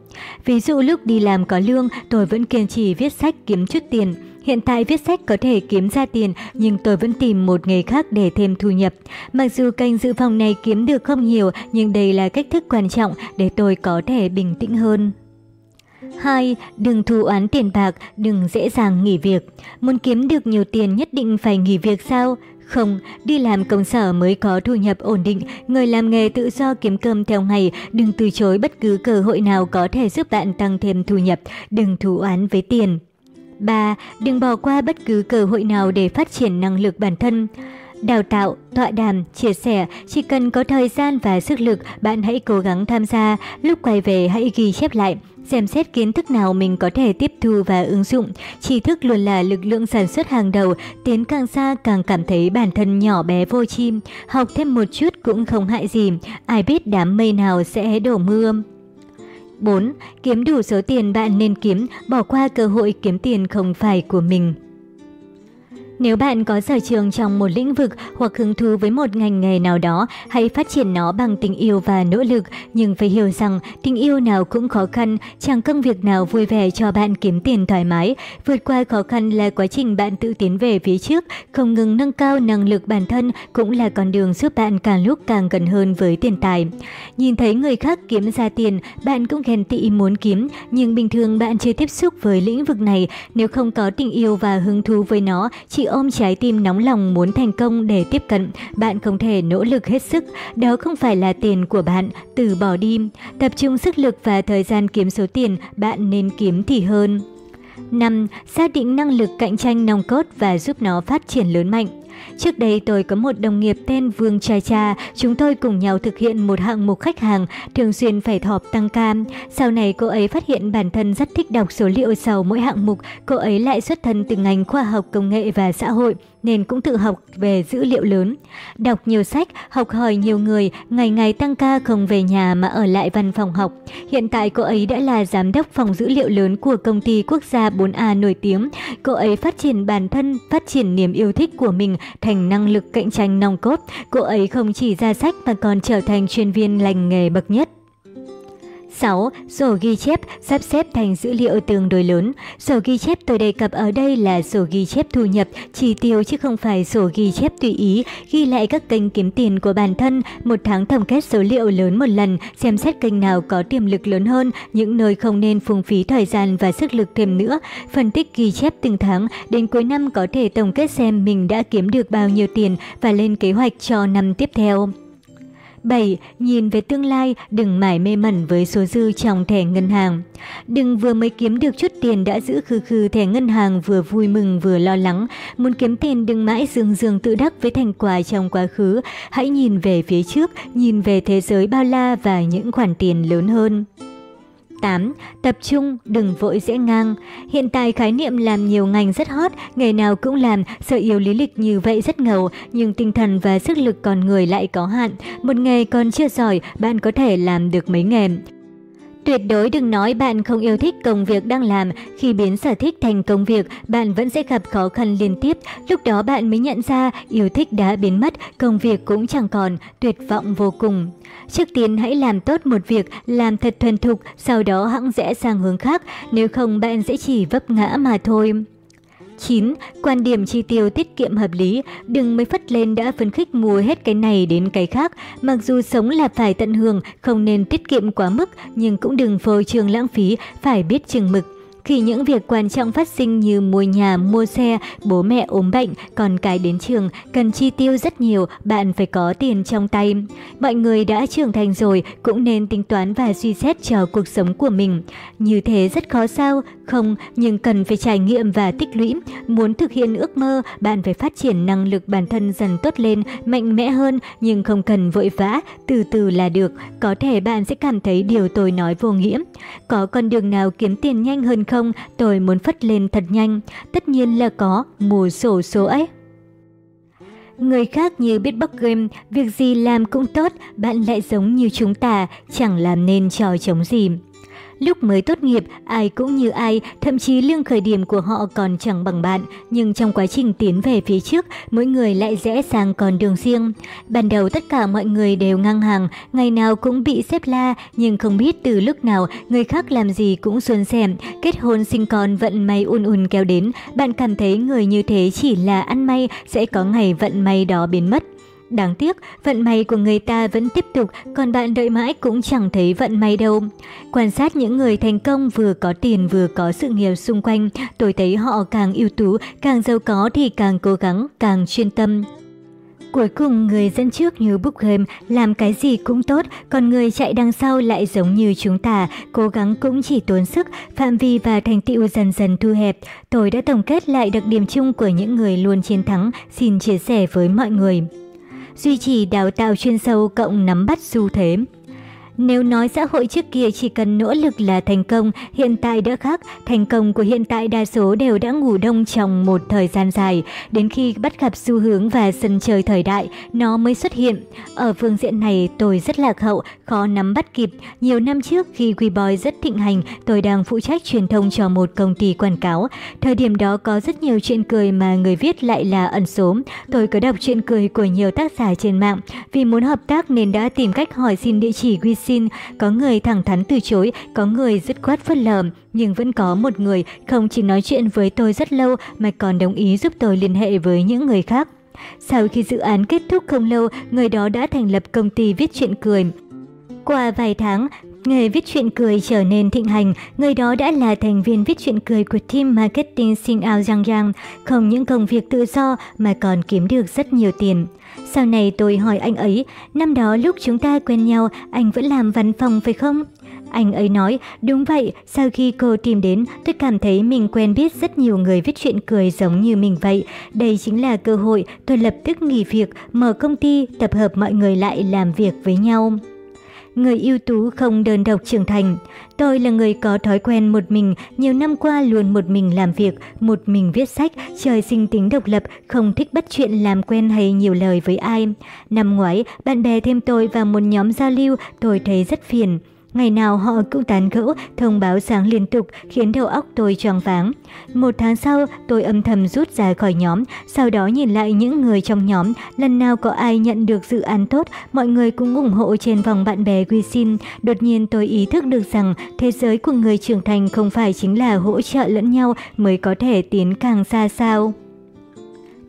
Ví dụ lúc đi làm có lương, tôi vẫn kiên trì viết sách kiếm chút tiền. Hiện tại viết sách có thể kiếm ra tiền, nhưng tôi vẫn tìm một nghề khác để thêm thu nhập. Mặc dù kênh dự phòng này kiếm được không nhiều, nhưng đây là cách thức quan trọng để tôi có thể bình tĩnh hơn. 2. Đừng thù oán tiền bạc, đừng dễ dàng nghỉ việc. Muốn kiếm được nhiều tiền nhất định phải nghỉ việc sao? Không, đi làm công sở mới có thu nhập ổn định, người làm nghề tự do kiếm cơm theo ngày, đừng từ chối bất cứ cơ hội nào có thể giúp bạn tăng thêm thu nhập, đừng thù oán với tiền. 3. Đừng bỏ qua bất cứ cơ hội nào để phát triển năng lực bản thân. Đào tạo, tọa đàm, chia sẻ, chỉ cần có thời gian và sức lực, bạn hãy cố gắng tham gia, lúc quay về hãy ghi chép lại, xem xét kiến thức nào mình có thể tiếp thu và ứng dụng. Tri thức luôn là lực lượng sản xuất hàng đầu, tiến càng xa càng cảm thấy bản thân nhỏ bé vô chim, học thêm một chút cũng không hại gì, ai biết đám mây nào sẽ đổ mưa. 4. Kiếm đủ số tiền bạn nên kiếm, bỏ qua cơ hội kiếm tiền không phải của mình. Nếu bạn có sở trường trong một lĩnh vực hoặc hứng thú với một ngành nghề nào đó, hãy phát triển nó bằng tình yêu và nỗ lực, nhưng phải hiểu rằng tình yêu nào cũng khó khăn, chẳng công việc nào vui vẻ cho bạn kiếm tiền thoải mái. Vượt qua khó khăn là quá trình bạn tự tiến về phía trước, không ngừng nâng cao năng lực bản thân cũng là con đường giúp bạn càng lúc càng gần hơn với tiền tài. Nhìn thấy người khác kiếm ra tiền, bạn cũng ghen tị muốn kiếm, nhưng bình thường bạn chưa tiếp xúc với lĩnh vực này, nếu không có tình yêu và hứng thú với nó, chỉ ôm trái tim nóng lòng muốn thành công để tiếp cận, bạn không thể nỗ lực hết sức, đó không phải là tiền của bạn, từ bỏ đi. Tập trung sức lực và thời gian kiếm số tiền bạn nên kiếm thì hơn. 5. Xác định năng lực cạnh tranh nòng cốt và giúp nó phát triển lớn mạnh. Trước đây tôi có một đồng nghiệp tên Vương Cha Cha, chúng tôi cùng nhau thực hiện một hạng mục khách hàng, thường xuyên phải họp tăng cam. Sau này cô ấy phát hiện bản thân rất thích đọc số liệu sau mỗi hạng mục, cô ấy lại xuất thân từ ngành khoa học công nghệ và xã hội nên cũng tự học về dữ liệu lớn. Đọc nhiều sách, học hỏi nhiều người, ngày ngày tăng ca không về nhà mà ở lại văn phòng học. Hiện tại cô ấy đã là giám đốc phòng dữ liệu lớn của công ty quốc gia 4A nổi tiếng. Cô ấy phát triển bản thân, phát triển niềm yêu thích của mình thành năng lực cạnh tranh nòng cốt. Cô ấy không chỉ ra sách mà còn trở thành chuyên viên lành nghề bậc nhất. 6. Sổ ghi chép sắp xếp thành dữ liệu tương đối lớn. Sổ ghi chép tôi đề cập ở đây là sổ ghi chép thu nhập, chi tiêu chứ không phải sổ ghi chép tùy ý, ghi lại các kênh kiếm tiền của bản thân, một tháng tổng kết số liệu lớn một lần, xem xét kênh nào có tiềm lực lớn hơn, những nơi không nên phung phí thời gian và sức lực thêm nữa. Phân tích ghi chép từng tháng, đến cuối năm có thể tổng kết xem mình đã kiếm được bao nhiêu tiền và lên kế hoạch cho năm tiếp theo. 7. Nhìn về tương lai, đừng mải mê mẩn với số dư trong thẻ ngân hàng. Đừng vừa mới kiếm được chút tiền đã giữ khư khư thẻ ngân hàng vừa vui mừng vừa lo lắng. Muốn kiếm tiền đừng mãi dương dương tự đắc với thành quả trong quá khứ. Hãy nhìn về phía trước, nhìn về thế giới bao la và những khoản tiền lớn hơn. 8. Tập trung, đừng vội dễ ngang. Hiện tại khái niệm làm nhiều ngành rất hot, nghề nào cũng làm, sợ yếu lý lịch như vậy rất ngầu, nhưng tinh thần và sức lực con người lại có hạn. Một nghề còn chưa giỏi, bạn có thể làm được mấy nghề. Tuyệt đối đừng nói bạn không yêu thích công việc đang làm, khi biến sở thích thành công việc, bạn vẫn sẽ gặp khó khăn liên tiếp, lúc đó bạn mới nhận ra yêu thích đã biến mất, công việc cũng chẳng còn, tuyệt vọng vô cùng. Trước tiên hãy làm tốt một việc, làm thật thuần thục, sau đó hãng rẽ sang hướng khác, nếu không bạn sẽ chỉ vấp ngã mà thôi. 9. Quan điểm chi tiêu tiết kiệm hợp lý, đừng mới phất lên đã phấn khích mua hết cái này đến cái khác. Mặc dù sống là phải tận hưởng, không nên tiết kiệm quá mức, nhưng cũng đừng phô trương lãng phí, phải biết chừng mực. Khi những việc quan trọng phát sinh như mua nhà, mua xe, bố mẹ ốm bệnh, con cái đến trường, cần chi tiêu rất nhiều, bạn phải có tiền trong tay. Mọi người đã trưởng thành rồi cũng nên tính toán và suy xét cho cuộc sống của mình. Như thế rất khó sao? Không, nhưng cần phải trải nghiệm và tích lũy. Muốn thực hiện ước mơ, bạn phải phát triển năng lực bản thân dần tốt lên, mạnh mẽ hơn, nhưng không cần vội vã, từ từ là được. Có thể bạn sẽ cảm thấy điều tôi nói vô nghĩa. Có con đường nào kiếm tiền nhanh hơn không? Không, tôi muốn phất lên thật nhanh. Tất nhiên là có, mùa sổ số ấy. Người khác như biết bắc game, việc gì làm cũng tốt, bạn lại giống như chúng ta, chẳng làm nên trò chống gì. Lúc mới tốt nghiệp, ai cũng như ai, thậm chí lương khởi điểm của họ còn chẳng bằng bạn, nhưng trong quá trình tiến về phía trước, mỗi người lại rẽ sang con đường riêng. Ban đầu tất cả mọi người đều ngang hàng, ngày nào cũng bị xếp la, nhưng không biết từ lúc nào người khác làm gì cũng xuân xẻm, kết hôn sinh con vận may un un kéo đến, bạn cảm thấy người như thế chỉ là ăn may, sẽ có ngày vận may đó biến mất. Đáng tiếc, vận may của người ta vẫn tiếp tục, còn bạn đợi mãi cũng chẳng thấy vận may đâu. Quan sát những người thành công vừa có tiền vừa có sự nghiệp xung quanh, tôi thấy họ càng ưu tú, càng giàu có thì càng cố gắng, càng chuyên tâm. Cuối cùng người dẫn trước như Bookham làm cái gì cũng tốt, còn người chạy đằng sau lại giống như chúng ta, cố gắng cũng chỉ tốn sức, phạm vi và thành tựu dần dần thu hẹp. Tôi đã tổng kết lại đặc điểm chung của những người luôn chiến thắng, xin chia sẻ với mọi người duy trì đào tạo chuyên sâu cộng nắm bắt xu thế. Nếu nói xã hội trước kia chỉ cần nỗ lực là thành công, hiện tại đã khác. Thành công của hiện tại đa số đều đã ngủ đông trong một thời gian dài. Đến khi bắt gặp xu hướng và sân chơi thời đại, nó mới xuất hiện. Ở phương diện này tôi rất lạc hậu, khó nắm bắt kịp. Nhiều năm trước khi WeBoy rất thịnh hành, tôi đang phụ trách truyền thông cho một công ty quảng cáo. Thời điểm đó có rất nhiều chuyện cười mà người viết lại là ẩn số. Tôi có đọc chuyện cười của nhiều tác giả trên mạng. Vì muốn hợp tác nên đã tìm cách hỏi xin địa chỉ WeC xin, có người thẳng thắn từ chối, có người dứt khoát phớt lờ, nhưng vẫn có một người không chỉ nói chuyện với tôi rất lâu mà còn đồng ý giúp tôi liên hệ với những người khác. Sau khi dự án kết thúc không lâu, người đó đã thành lập công ty viết truyện cười. Qua vài tháng, nghề viết chuyện cười trở nên thịnh hành, người đó đã là thành viên viết chuyện cười của team marketing Xin Ao Giang Giang, không những công việc tự do mà còn kiếm được rất nhiều tiền. Sau này tôi hỏi anh ấy, năm đó lúc chúng ta quen nhau, anh vẫn làm văn phòng phải không? Anh ấy nói, đúng vậy, sau khi cô tìm đến, tôi cảm thấy mình quen biết rất nhiều người viết chuyện cười giống như mình vậy. Đây chính là cơ hội, tôi lập tức nghỉ việc, mở công ty, tập hợp mọi người lại làm việc với nhau người ưu tú không đơn độc trưởng thành. Tôi là người có thói quen một mình, nhiều năm qua luôn một mình làm việc, một mình viết sách, trời sinh tính độc lập, không thích bắt chuyện làm quen hay nhiều lời với ai. Năm ngoái, bạn bè thêm tôi vào một nhóm giao lưu, tôi thấy rất phiền. Ngày nào họ cũng tán gẫu, thông báo sáng liên tục khiến đầu óc tôi choáng váng. Một tháng sau, tôi âm thầm rút ra khỏi nhóm, sau đó nhìn lại những người trong nhóm. Lần nào có ai nhận được dự án tốt, mọi người cũng ủng hộ trên vòng bạn bè WeChat. Đột nhiên tôi ý thức được rằng thế giới của người trưởng thành không phải chính là hỗ trợ lẫn nhau mới có thể tiến càng xa sao.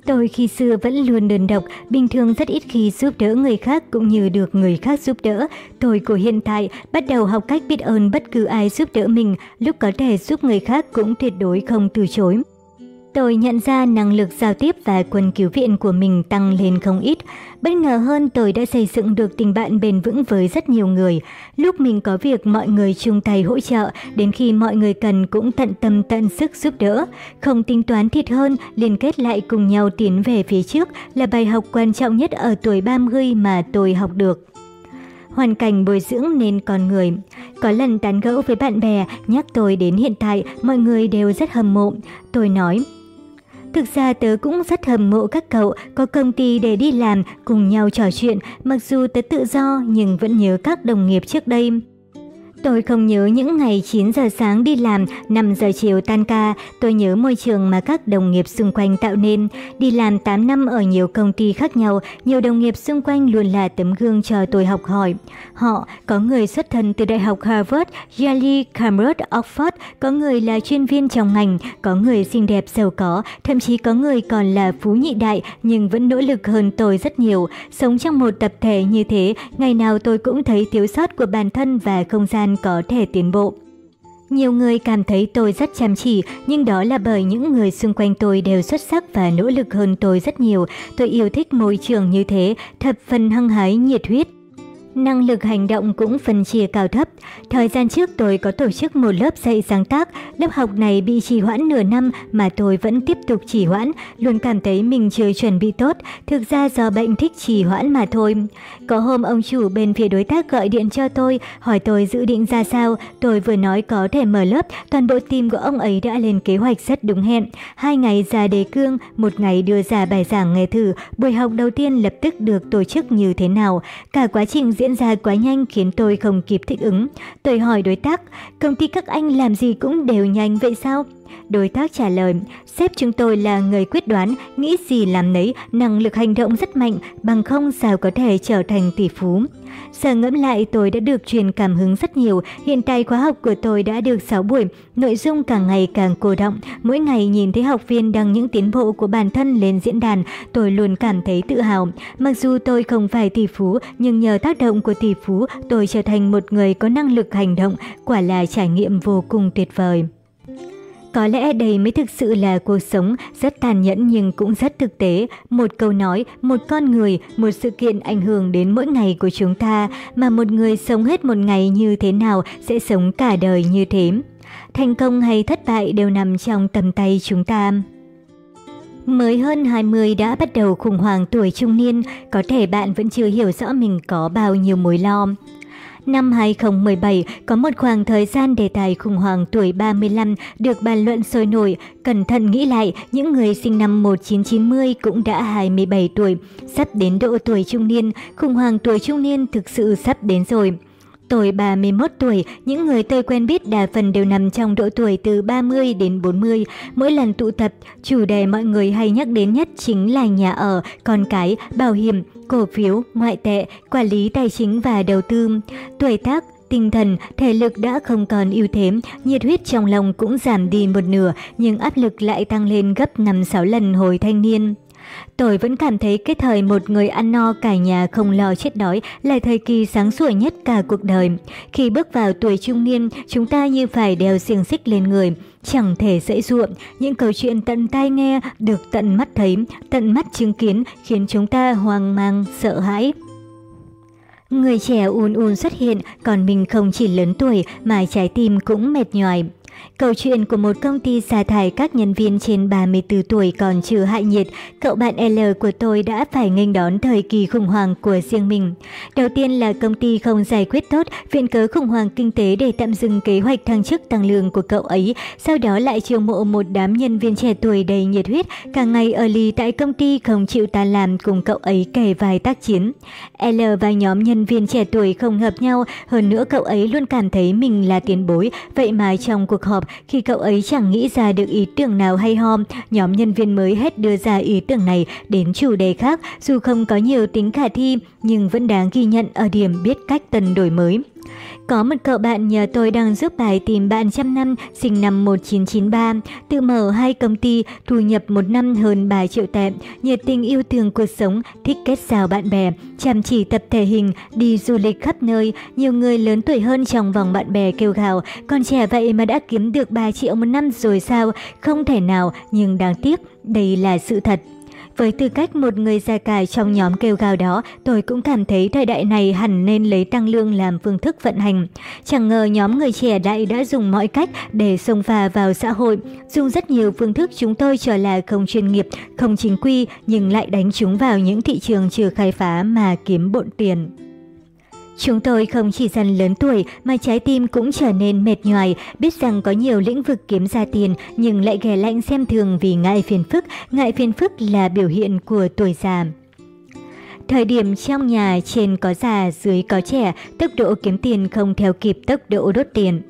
Tôi khi xưa vẫn luôn đơn độc, bình thường rất ít khi giúp đỡ người khác cũng như được người khác giúp đỡ. Tôi của hiện tại bắt đầu học cách biết ơn bất cứ ai giúp đỡ mình, lúc có thể giúp người khác cũng tuyệt đối không từ chối. Tôi nhận ra năng lực giao tiếp và quân cứu viện của mình tăng lên không ít. Bất ngờ hơn tôi đã xây dựng được tình bạn bền vững với rất nhiều người. Lúc mình có việc mọi người chung tay hỗ trợ, đến khi mọi người cần cũng tận tâm tận sức giúp đỡ. Không tính toán thiệt hơn, liên kết lại cùng nhau tiến về phía trước là bài học quan trọng nhất ở tuổi 30 mà tôi học được hoàn cảnh bồi dưỡng nên con người. Có lần tán gẫu với bạn bè, nhắc tôi đến hiện tại, mọi người đều rất hâm mộ. Tôi nói, Thực ra tớ cũng rất hâm mộ các cậu có công ty để đi làm, cùng nhau trò chuyện, mặc dù tớ tự do nhưng vẫn nhớ các đồng nghiệp trước đây. Tôi không nhớ những ngày 9 giờ sáng đi làm, 5 giờ chiều tan ca. Tôi nhớ môi trường mà các đồng nghiệp xung quanh tạo nên. Đi làm 8 năm ở nhiều công ty khác nhau, nhiều đồng nghiệp xung quanh luôn là tấm gương cho tôi học hỏi. Họ có người xuất thân từ Đại học Harvard, Yale, Cambridge, Oxford, có người là chuyên viên trong ngành, có người xinh đẹp giàu có, thậm chí có người còn là phú nhị đại nhưng vẫn nỗ lực hơn tôi rất nhiều. Sống trong một tập thể như thế, ngày nào tôi cũng thấy thiếu sót của bản thân và không gian có thể tiến bộ. Nhiều người cảm thấy tôi rất chăm chỉ, nhưng đó là bởi những người xung quanh tôi đều xuất sắc và nỗ lực hơn tôi rất nhiều. Tôi yêu thích môi trường như thế, thập phần hăng hái, nhiệt huyết. Năng lực hành động cũng phân chia cao thấp. Thời gian trước tôi có tổ chức một lớp dạy sáng tác, lớp học này bị trì hoãn nửa năm mà tôi vẫn tiếp tục trì hoãn, luôn cảm thấy mình chưa chuẩn bị tốt, thực ra do bệnh thích trì hoãn mà thôi. Có hôm ông chủ bên phía đối tác gọi điện cho tôi, hỏi tôi dự định ra sao, tôi vừa nói có thể mở lớp, toàn bộ team của ông ấy đã lên kế hoạch rất đúng hẹn. Hai ngày ra đề cương, một ngày đưa ra bài giảng nghe thử, buổi học đầu tiên lập tức được tổ chức như thế nào. Cả quá trình diễn ra quá nhanh khiến tôi không kịp thích ứng. Tôi hỏi đối tác, công ty các anh làm gì cũng đều nhanh vậy sao? Đối tác trả lời, sếp chúng tôi là người quyết đoán, nghĩ gì làm nấy, năng lực hành động rất mạnh, bằng không sao có thể trở thành tỷ phú. Giờ ngẫm lại tôi đã được truyền cảm hứng rất nhiều, hiện tại khóa học của tôi đã được 6 buổi, nội dung càng ngày càng cô động. Mỗi ngày nhìn thấy học viên đăng những tiến bộ của bản thân lên diễn đàn, tôi luôn cảm thấy tự hào. Mặc dù tôi không phải tỷ phú, nhưng nhờ tác động của tỷ phú, tôi trở thành một người có năng lực hành động, quả là trải nghiệm vô cùng tuyệt vời. Có lẽ đây mới thực sự là cuộc sống, rất tàn nhẫn nhưng cũng rất thực tế. Một câu nói, một con người, một sự kiện ảnh hưởng đến mỗi ngày của chúng ta, mà một người sống hết một ngày như thế nào sẽ sống cả đời như thế. Thành công hay thất bại đều nằm trong tầm tay chúng ta. Mới hơn 20 đã bắt đầu khủng hoảng tuổi trung niên, có thể bạn vẫn chưa hiểu rõ mình có bao nhiêu mối lo. Năm 2017 có một khoảng thời gian đề tài khủng hoảng tuổi 35 được bàn luận sôi nổi. Cẩn thận nghĩ lại, những người sinh năm 1990 cũng đã 27 tuổi, sắp đến độ tuổi trung niên, khủng hoảng tuổi trung niên thực sự sắp đến rồi. Tôi 31 tuổi, những người tôi quen biết đa phần đều nằm trong độ tuổi từ 30 đến 40. Mỗi lần tụ tập, chủ đề mọi người hay nhắc đến nhất chính là nhà ở, con cái, bảo hiểm, cổ phiếu, ngoại tệ, quản lý tài chính và đầu tư. Tuổi tác, tinh thần, thể lực đã không còn ưu thế, nhiệt huyết trong lòng cũng giảm đi một nửa, nhưng áp lực lại tăng lên gấp 5-6 lần hồi thanh niên. Tôi vẫn cảm thấy cái thời một người ăn no cả nhà không lo chết đói là thời kỳ sáng sủa nhất cả cuộc đời. Khi bước vào tuổi trung niên, chúng ta như phải đeo xiềng xích lên người, chẳng thể dễ ruộng. Những câu chuyện tận tai nghe, được tận mắt thấy, tận mắt chứng kiến khiến chúng ta hoang mang, sợ hãi. Người trẻ ùn ùn xuất hiện, còn mình không chỉ lớn tuổi mà trái tim cũng mệt nhòi. Câu chuyện của một công ty sa thải các nhân viên trên 34 tuổi còn chưa hại nhiệt, cậu bạn L của tôi đã phải nghênh đón thời kỳ khủng hoảng của riêng mình. Đầu tiên là công ty không giải quyết tốt viện cớ khủng hoảng kinh tế để tạm dừng kế hoạch thăng chức tăng lương của cậu ấy, sau đó lại chiêu mộ một đám nhân viên trẻ tuổi đầy nhiệt huyết, cả ngày ở lì tại công ty không chịu ta làm cùng cậu ấy kể vài tác chiến. L và nhóm nhân viên trẻ tuổi không hợp nhau, hơn nữa cậu ấy luôn cảm thấy mình là tiền bối, vậy mà trong cuộc họp khi cậu ấy chẳng nghĩ ra được ý tưởng nào hay ho, nhóm nhân viên mới hết đưa ra ý tưởng này đến chủ đề khác dù không có nhiều tính khả thi nhưng vẫn đáng ghi nhận ở điểm biết cách tần đổi mới. Có một cậu bạn nhờ tôi đang giúp bài tìm bạn trăm năm, sinh năm 1993, tự mở hai công ty, thu nhập một năm hơn 3 triệu tệ, nhiệt tình yêu thương cuộc sống, thích kết giao bạn bè, chăm chỉ tập thể hình, đi du lịch khắp nơi. Nhiều người lớn tuổi hơn trong vòng bạn bè kêu gào, còn trẻ vậy mà đã kiếm được 3 triệu một năm rồi sao? Không thể nào, nhưng đáng tiếc, đây là sự thật. Với tư cách một người già cài trong nhóm kêu gào đó, tôi cũng cảm thấy thời đại này hẳn nên lấy tăng lương làm phương thức vận hành. Chẳng ngờ nhóm người trẻ đại đã dùng mọi cách để xông pha vào xã hội, dùng rất nhiều phương thức chúng tôi cho là không chuyên nghiệp, không chính quy nhưng lại đánh chúng vào những thị trường chưa khai phá mà kiếm bộn tiền. Chúng tôi không chỉ dần lớn tuổi mà trái tim cũng trở nên mệt nhoài, biết rằng có nhiều lĩnh vực kiếm ra tiền nhưng lại ghẻ lạnh xem thường vì ngại phiền phức, ngại phiền phức là biểu hiện của tuổi già. Thời điểm trong nhà trên có già, dưới có trẻ, tốc độ kiếm tiền không theo kịp tốc độ đốt tiền.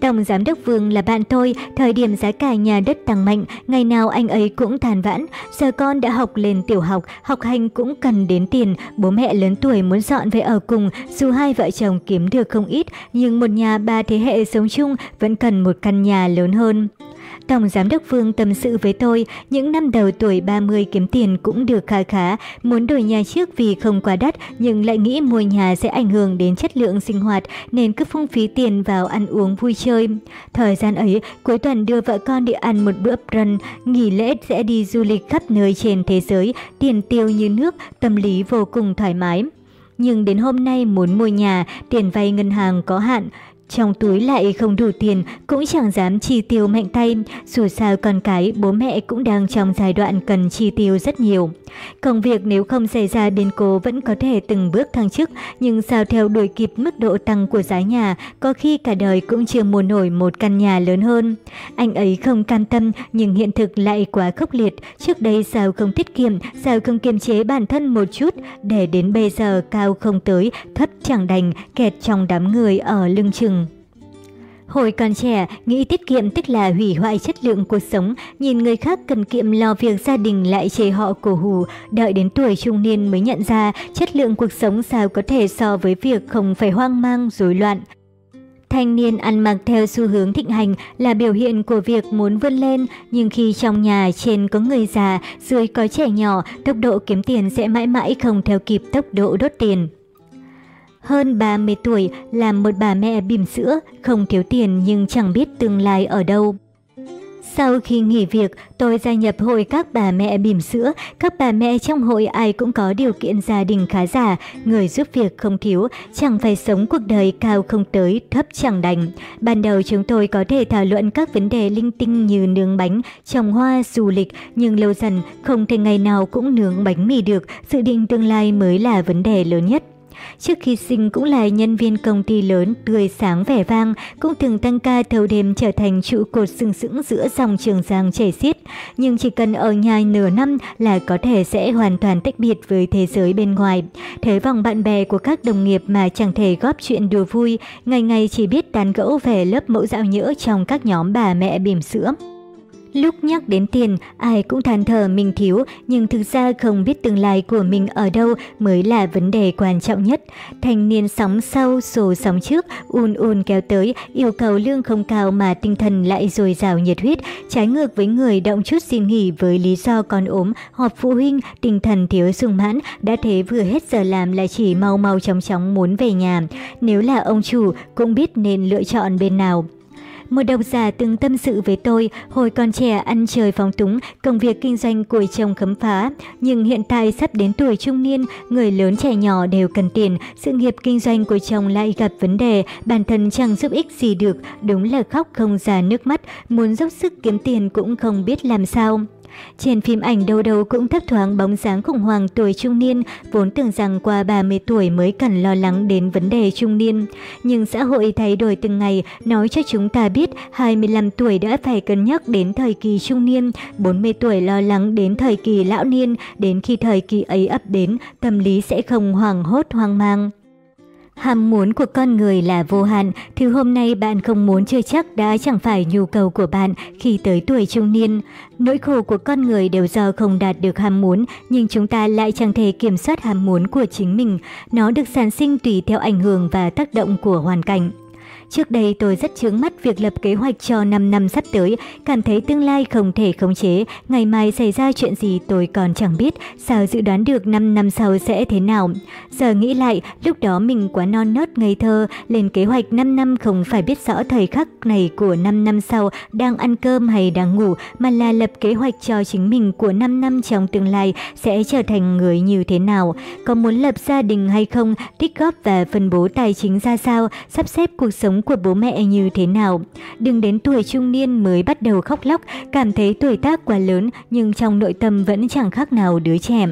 Tổng Giám đốc Vương là bạn tôi, thời điểm giá cả nhà đất tăng mạnh, ngày nào anh ấy cũng than vãn. Giờ con đã học lên tiểu học, học hành cũng cần đến tiền, bố mẹ lớn tuổi muốn dọn về ở cùng, dù hai vợ chồng kiếm được không ít, nhưng một nhà ba thế hệ sống chung vẫn cần một căn nhà lớn hơn. Tổng Giám đốc Vương tâm sự với tôi, những năm đầu tuổi 30 kiếm tiền cũng được khá khá, muốn đổi nhà trước vì không quá đắt nhưng lại nghĩ mua nhà sẽ ảnh hưởng đến chất lượng sinh hoạt nên cứ phung phí tiền vào ăn uống vui chơi. Thời gian ấy, cuối tuần đưa vợ con đi ăn một bữa brunch, nghỉ lễ sẽ đi du lịch khắp nơi trên thế giới, tiền tiêu như nước, tâm lý vô cùng thoải mái. Nhưng đến hôm nay muốn mua nhà, tiền vay ngân hàng có hạn, trong túi lại không đủ tiền, cũng chẳng dám chi tiêu mạnh tay, dù sao con cái bố mẹ cũng đang trong giai đoạn cần chi tiêu rất nhiều. Công việc nếu không xảy ra biến cố vẫn có thể từng bước thăng chức, nhưng sao theo đuổi kịp mức độ tăng của giá nhà, có khi cả đời cũng chưa mua nổi một căn nhà lớn hơn. Anh ấy không cam tâm, nhưng hiện thực lại quá khốc liệt. Trước đây sao không tiết kiệm, sao không kiềm chế bản thân một chút, để đến bây giờ cao không tới, thấp chẳng đành, kẹt trong đám người ở lưng chừng. Hồi còn trẻ, nghĩ tiết kiệm tức là hủy hoại chất lượng cuộc sống, nhìn người khác cần kiệm lo việc gia đình lại chê họ cổ hủ, đợi đến tuổi trung niên mới nhận ra chất lượng cuộc sống sao có thể so với việc không phải hoang mang, rối loạn. Thanh niên ăn mặc theo xu hướng thịnh hành là biểu hiện của việc muốn vươn lên, nhưng khi trong nhà trên có người già, dưới có trẻ nhỏ, tốc độ kiếm tiền sẽ mãi mãi không theo kịp tốc độ đốt tiền. Hơn 30 tuổi, làm một bà mẹ bìm sữa, không thiếu tiền nhưng chẳng biết tương lai ở đâu. Sau khi nghỉ việc, tôi gia nhập hội các bà mẹ bỉm sữa. Các bà mẹ trong hội ai cũng có điều kiện gia đình khá giả, người giúp việc không thiếu, chẳng phải sống cuộc đời cao không tới, thấp chẳng đành. Ban đầu chúng tôi có thể thảo luận các vấn đề linh tinh như nướng bánh, trồng hoa, du lịch, nhưng lâu dần không thể ngày nào cũng nướng bánh mì được, dự định tương lai mới là vấn đề lớn nhất. Trước khi sinh cũng là nhân viên công ty lớn, tươi sáng vẻ vang, cũng từng tăng ca thâu đêm trở thành trụ cột sừng sững giữa dòng trường giang chảy xiết. Nhưng chỉ cần ở nhà nửa năm là có thể sẽ hoàn toàn tách biệt với thế giới bên ngoài. Thế vòng bạn bè của các đồng nghiệp mà chẳng thể góp chuyện đùa vui, ngày ngày chỉ biết tán gẫu về lớp mẫu dạo nhỡ trong các nhóm bà mẹ bỉm sữa. Lúc nhắc đến tiền, ai cũng than thở mình thiếu, nhưng thực ra không biết tương lai của mình ở đâu mới là vấn đề quan trọng nhất. Thanh niên sóng sau, sổ sóng trước, un un kéo tới, yêu cầu lương không cao mà tinh thần lại dồi dào nhiệt huyết, trái ngược với người động chút xin nghỉ với lý do con ốm, họp phụ huynh, tinh thần thiếu sung mãn, đã thế vừa hết giờ làm là chỉ mau mau chóng chóng muốn về nhà. Nếu là ông chủ, cũng biết nên lựa chọn bên nào. Một độc giả từng tâm sự với tôi, hồi còn trẻ ăn chơi phóng túng, công việc kinh doanh của chồng khấm phá. Nhưng hiện tại sắp đến tuổi trung niên, người lớn trẻ nhỏ đều cần tiền, sự nghiệp kinh doanh của chồng lại gặp vấn đề, bản thân chẳng giúp ích gì được, đúng là khóc không ra nước mắt, muốn dốc sức kiếm tiền cũng không biết làm sao. Trên phim ảnh đâu đâu cũng thấp thoáng bóng dáng khủng hoảng tuổi trung niên, vốn tưởng rằng qua 30 tuổi mới cần lo lắng đến vấn đề trung niên. Nhưng xã hội thay đổi từng ngày, nói cho chúng ta biết 25 tuổi đã phải cân nhắc đến thời kỳ trung niên, 40 tuổi lo lắng đến thời kỳ lão niên, đến khi thời kỳ ấy ập đến, tâm lý sẽ không hoảng hốt hoang mang. Ham muốn của con người là vô hạn, thứ hôm nay bạn không muốn chưa chắc đã chẳng phải nhu cầu của bạn khi tới tuổi trung niên. Nỗi khổ của con người đều do không đạt được ham muốn, nhưng chúng ta lại chẳng thể kiểm soát ham muốn của chính mình. Nó được sản sinh tùy theo ảnh hưởng và tác động của hoàn cảnh. Trước đây tôi rất chướng mắt việc lập kế hoạch cho 5 năm sắp tới, cảm thấy tương lai không thể khống chế, ngày mai xảy ra chuyện gì tôi còn chẳng biết, sao dự đoán được 5 năm sau sẽ thế nào. Giờ nghĩ lại, lúc đó mình quá non nớt ngây thơ, lên kế hoạch 5 năm không phải biết rõ thời khắc này của 5 năm sau đang ăn cơm hay đang ngủ, mà là lập kế hoạch cho chính mình của 5 năm trong tương lai sẽ trở thành người như thế nào, có muốn lập gia đình hay không, tích góp và phân bố tài chính ra sao, sắp xếp cuộc sống của bố mẹ như thế nào. Đừng đến tuổi trung niên mới bắt đầu khóc lóc, cảm thấy tuổi tác quá lớn nhưng trong nội tâm vẫn chẳng khác nào đứa trẻ.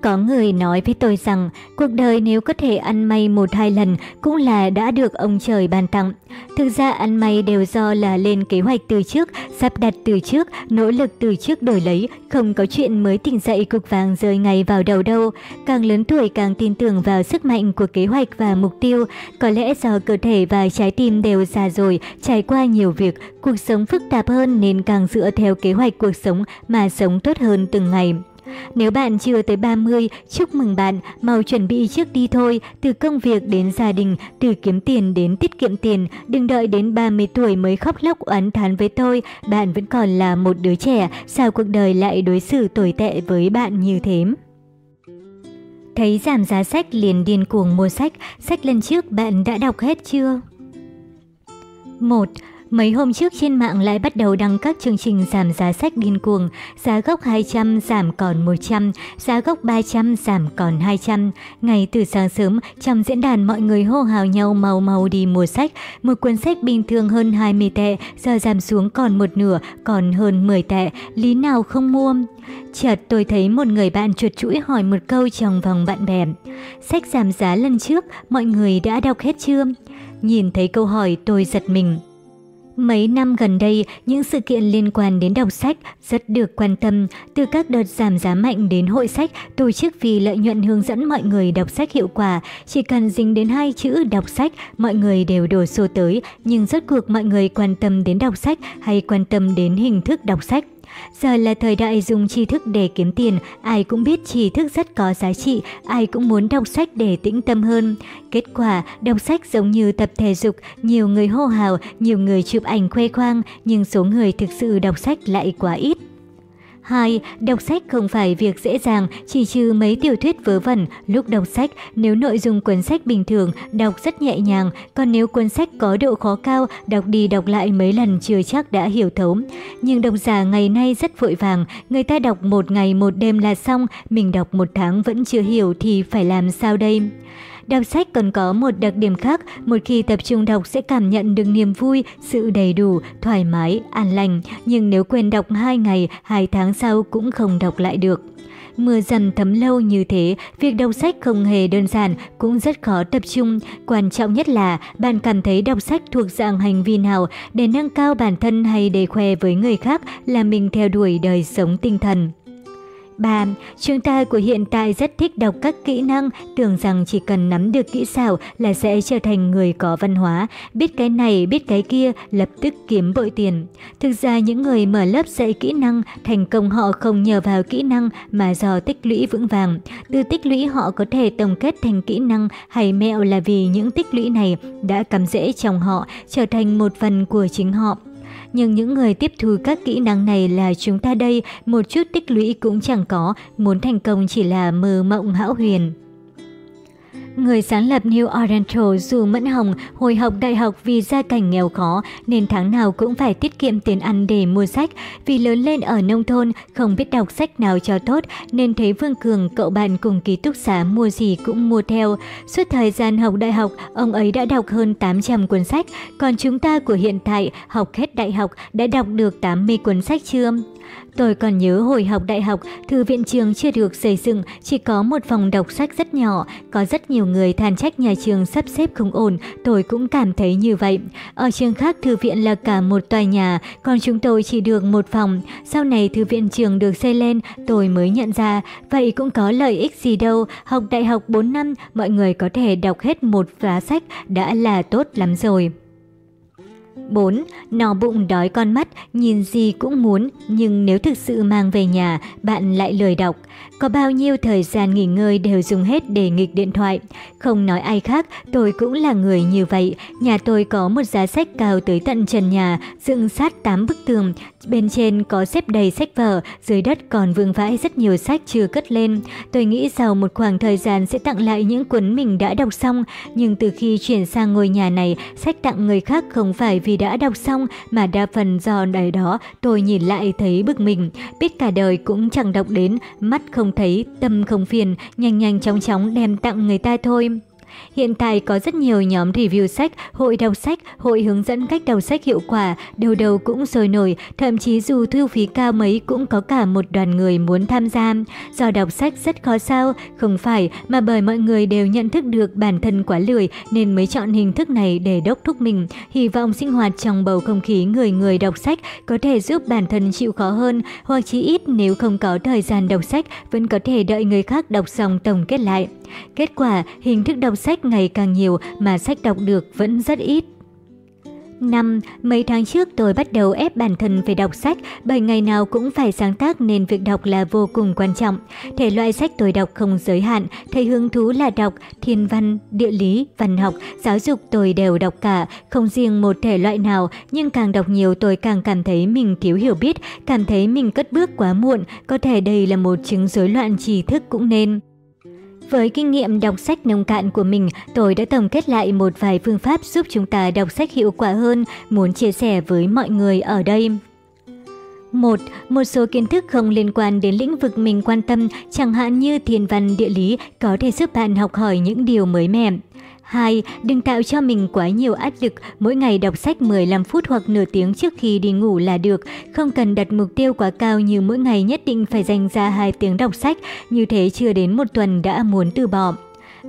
Có người nói với tôi rằng cuộc đời nếu có thể ăn may một hai lần cũng là đã được ông trời ban tặng. Thực ra ăn may đều do là lên kế hoạch từ trước, sắp đặt từ trước, nỗ lực từ trước đổi lấy, không có chuyện mới tỉnh dậy cục vàng rơi ngày vào đầu đâu. Càng lớn tuổi càng tin tưởng vào sức mạnh của kế hoạch và mục tiêu. Có lẽ do cơ thể và trái tim đều già rồi, trải qua nhiều việc, cuộc sống phức tạp hơn nên càng dựa theo kế hoạch cuộc sống mà sống tốt hơn từng ngày. Nếu bạn chưa tới 30, chúc mừng bạn, mau chuẩn bị trước đi thôi, từ công việc đến gia đình, từ kiếm tiền đến tiết kiệm tiền, đừng đợi đến 30 tuổi mới khóc lóc oán thán với tôi, bạn vẫn còn là một đứa trẻ, sao cuộc đời lại đối xử tồi tệ với bạn như thế? Thấy giảm giá sách liền điên cuồng mua sách, sách lần trước bạn đã đọc hết chưa? 1. Mấy hôm trước trên mạng lại bắt đầu đăng các chương trình giảm giá sách điên cuồng, giá gốc 200 giảm còn 100, giá gốc 300 giảm còn 200. ngày từ sáng sớm, trong diễn đàn mọi người hô hào nhau màu màu đi mua sách. Một cuốn sách bình thường hơn 20 tệ, giờ giảm xuống còn một nửa, còn hơn 10 tệ, lý nào không mua? Chợt tôi thấy một người bạn chuột chuỗi hỏi một câu trong vòng bạn bè. Sách giảm giá lần trước, mọi người đã đọc hết chưa? Nhìn thấy câu hỏi tôi giật mình. Mấy năm gần đây, những sự kiện liên quan đến đọc sách rất được quan tâm, từ các đợt giảm giá mạnh đến hội sách, tổ chức vì lợi nhuận hướng dẫn mọi người đọc sách hiệu quả. Chỉ cần dính đến hai chữ đọc sách, mọi người đều đổ xô tới, nhưng rốt cuộc mọi người quan tâm đến đọc sách hay quan tâm đến hình thức đọc sách. Giờ là thời đại dùng tri thức để kiếm tiền, ai cũng biết tri thức rất có giá trị, ai cũng muốn đọc sách để tĩnh tâm hơn. Kết quả, đọc sách giống như tập thể dục, nhiều người hô hào, nhiều người chụp ảnh khoe khoang, nhưng số người thực sự đọc sách lại quá ít. 2. Đọc sách không phải việc dễ dàng, chỉ trừ mấy tiểu thuyết vớ vẩn. Lúc đọc sách, nếu nội dung cuốn sách bình thường, đọc rất nhẹ nhàng, còn nếu cuốn sách có độ khó cao, đọc đi đọc lại mấy lần chưa chắc đã hiểu thấu. Nhưng độc giả ngày nay rất vội vàng, người ta đọc một ngày một đêm là xong, mình đọc một tháng vẫn chưa hiểu thì phải làm sao đây? Đọc sách còn có một đặc điểm khác, một khi tập trung đọc sẽ cảm nhận được niềm vui, sự đầy đủ, thoải mái, an lành. Nhưng nếu quên đọc 2 ngày, 2 tháng sau cũng không đọc lại được. Mưa dầm thấm lâu như thế, việc đọc sách không hề đơn giản, cũng rất khó tập trung. Quan trọng nhất là bạn cảm thấy đọc sách thuộc dạng hành vi nào để nâng cao bản thân hay để khoe với người khác là mình theo đuổi đời sống tinh thần. 3. Chúng ta của hiện tại rất thích đọc các kỹ năng, tưởng rằng chỉ cần nắm được kỹ xảo là sẽ trở thành người có văn hóa, biết cái này, biết cái kia, lập tức kiếm bội tiền. Thực ra những người mở lớp dạy kỹ năng, thành công họ không nhờ vào kỹ năng mà do tích lũy vững vàng. Từ tích lũy họ có thể tổng kết thành kỹ năng hay mẹo là vì những tích lũy này đã cắm rễ trong họ, trở thành một phần của chính họ nhưng những người tiếp thu các kỹ năng này là chúng ta đây, một chút tích lũy cũng chẳng có, muốn thành công chỉ là mơ mộng hão huyền. Người sáng lập New Oriental dù Mẫn Hồng hồi học đại học vì gia cảnh nghèo khó nên tháng nào cũng phải tiết kiệm tiền ăn để mua sách. Vì lớn lên ở nông thôn, không biết đọc sách nào cho tốt nên thấy Vương Cường, cậu bạn cùng ký túc xá mua gì cũng mua theo. Suốt thời gian học đại học, ông ấy đã đọc hơn 800 cuốn sách, còn chúng ta của hiện tại học hết đại học đã đọc được 80 cuốn sách chưa? Tôi còn nhớ hồi học đại học, thư viện trường chưa được xây dựng, chỉ có một phòng đọc sách rất nhỏ. Có rất nhiều người than trách nhà trường sắp xếp không ổn, tôi cũng cảm thấy như vậy. Ở trường khác thư viện là cả một tòa nhà, còn chúng tôi chỉ được một phòng. Sau này thư viện trường được xây lên, tôi mới nhận ra, vậy cũng có lợi ích gì đâu. Học đại học 4 năm, mọi người có thể đọc hết một giá sách đã là tốt lắm rồi. 4. No bụng đói con mắt, nhìn gì cũng muốn, nhưng nếu thực sự mang về nhà, bạn lại lười đọc. Có bao nhiêu thời gian nghỉ ngơi đều dùng hết để nghịch điện thoại. Không nói ai khác, tôi cũng là người như vậy. Nhà tôi có một giá sách cao tới tận trần nhà, dựng sát 8 bức tường. Bên trên có xếp đầy sách vở, dưới đất còn vương vãi rất nhiều sách chưa cất lên. Tôi nghĩ sau một khoảng thời gian sẽ tặng lại những cuốn mình đã đọc xong, nhưng từ khi chuyển sang ngôi nhà này, sách tặng người khác không phải vì đã đọc xong mà đa phần do đời đó tôi nhìn lại thấy bực mình. Biết cả đời cũng chẳng đọc đến, mắt không thấy, tâm không phiền, nhanh nhanh chóng chóng đem tặng người ta thôi. Hiện tại có rất nhiều nhóm review sách, hội đọc sách, hội hướng dẫn cách đọc sách hiệu quả, đầu đầu cũng sôi nổi, thậm chí dù thu phí cao mấy cũng có cả một đoàn người muốn tham gia. Do đọc sách rất khó sao? Không phải, mà bởi mọi người đều nhận thức được bản thân quá lười nên mới chọn hình thức này để đốc thúc mình. Hy vọng sinh hoạt trong bầu không khí người người đọc sách có thể giúp bản thân chịu khó hơn, hoặc chí ít nếu không có thời gian đọc sách vẫn có thể đợi người khác đọc xong tổng kết lại. Kết quả, hình thức đọc sách sách ngày càng nhiều mà sách đọc được vẫn rất ít. Năm, mấy tháng trước tôi bắt đầu ép bản thân phải đọc sách, bởi ngày nào cũng phải sáng tác nên việc đọc là vô cùng quan trọng. Thể loại sách tôi đọc không giới hạn, thầy hứng thú là đọc, thiên văn, địa lý, văn học, giáo dục tôi đều đọc cả, không riêng một thể loại nào, nhưng càng đọc nhiều tôi càng cảm thấy mình thiếu hiểu biết, cảm thấy mình cất bước quá muộn, có thể đây là một chứng rối loạn trí thức cũng nên. Với kinh nghiệm đọc sách nông cạn của mình, tôi đã tổng kết lại một vài phương pháp giúp chúng ta đọc sách hiệu quả hơn, muốn chia sẻ với mọi người ở đây. 1. Một số kiến thức không liên quan đến lĩnh vực mình quan tâm, chẳng hạn như thiên văn địa lý, có thể giúp bạn học hỏi những điều mới mẻ. 2. Đừng tạo cho mình quá nhiều áp lực, mỗi ngày đọc sách 15 phút hoặc nửa tiếng trước khi đi ngủ là được, không cần đặt mục tiêu quá cao như mỗi ngày nhất định phải dành ra 2 tiếng đọc sách, như thế chưa đến một tuần đã muốn từ bỏ.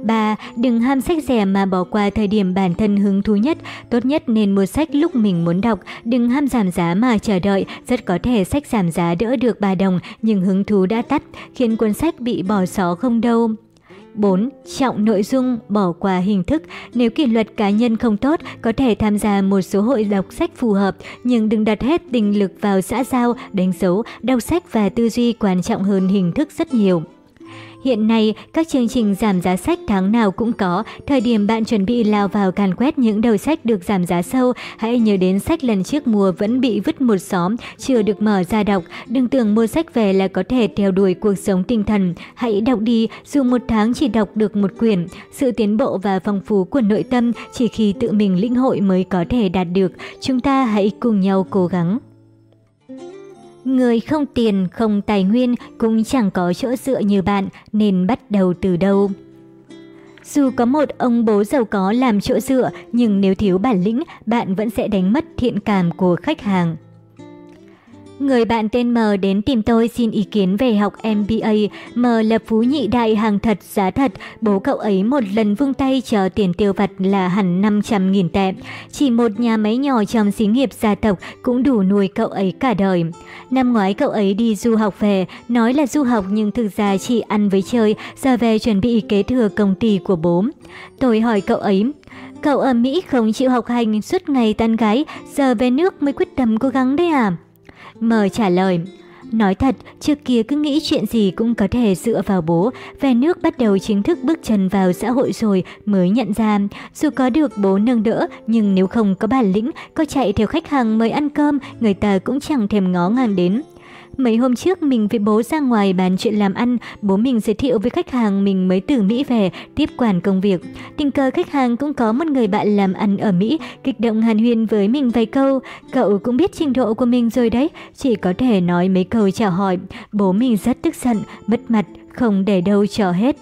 3. Đừng ham sách rẻ mà bỏ qua thời điểm bản thân hứng thú nhất, tốt nhất nên mua sách lúc mình muốn đọc, đừng ham giảm giá mà chờ đợi, rất có thể sách giảm giá đỡ được 3 đồng nhưng hứng thú đã tắt, khiến cuốn sách bị bỏ xó không đâu. 4. Trọng nội dung, bỏ qua hình thức. Nếu kỷ luật cá nhân không tốt, có thể tham gia một số hội đọc sách phù hợp, nhưng đừng đặt hết tình lực vào xã giao, đánh dấu, đọc sách và tư duy quan trọng hơn hình thức rất nhiều. Hiện nay, các chương trình giảm giá sách tháng nào cũng có. Thời điểm bạn chuẩn bị lao vào càn quét những đầu sách được giảm giá sâu, hãy nhớ đến sách lần trước mùa vẫn bị vứt một xóm, chưa được mở ra đọc. Đừng tưởng mua sách về là có thể theo đuổi cuộc sống tinh thần. Hãy đọc đi, dù một tháng chỉ đọc được một quyển. Sự tiến bộ và phong phú của nội tâm chỉ khi tự mình lĩnh hội mới có thể đạt được. Chúng ta hãy cùng nhau cố gắng. Người không tiền, không tài nguyên cũng chẳng có chỗ dựa như bạn nên bắt đầu từ đâu. Dù có một ông bố giàu có làm chỗ dựa, nhưng nếu thiếu bản lĩnh, bạn vẫn sẽ đánh mất thiện cảm của khách hàng. Người bạn tên M đến tìm tôi xin ý kiến về học MBA. M là phú nhị đại hàng thật, giá thật. Bố cậu ấy một lần vung tay cho tiền tiêu vặt là hẳn 500.000 tệ. Chỉ một nhà máy nhỏ trong xí nghiệp gia tộc cũng đủ nuôi cậu ấy cả đời. Năm ngoái cậu ấy đi du học về, nói là du học nhưng thực ra chỉ ăn với chơi, giờ về chuẩn bị kế thừa công ty của bố. Tôi hỏi cậu ấy, cậu ở Mỹ không chịu học hành suốt ngày tan gái, giờ về nước mới quyết tâm cố gắng đấy à? Mờ trả lời, Nói thật, trước kia cứ nghĩ chuyện gì cũng có thể dựa vào bố, về nước bắt đầu chính thức bước chân vào xã hội rồi mới nhận ra, dù có được bố nâng đỡ, nhưng nếu không có bản lĩnh, có chạy theo khách hàng mời ăn cơm, người ta cũng chẳng thèm ngó ngàng đến. Mấy hôm trước mình với bố ra ngoài bàn chuyện làm ăn, bố mình giới thiệu với khách hàng mình mới từ Mỹ về, tiếp quản công việc. Tình cờ khách hàng cũng có một người bạn làm ăn ở Mỹ, kích động hàn huyên với mình vài câu. Cậu cũng biết trình độ của mình rồi đấy, chỉ có thể nói mấy câu chào hỏi. Bố mình rất tức giận, mất mặt, không để đâu cho hết.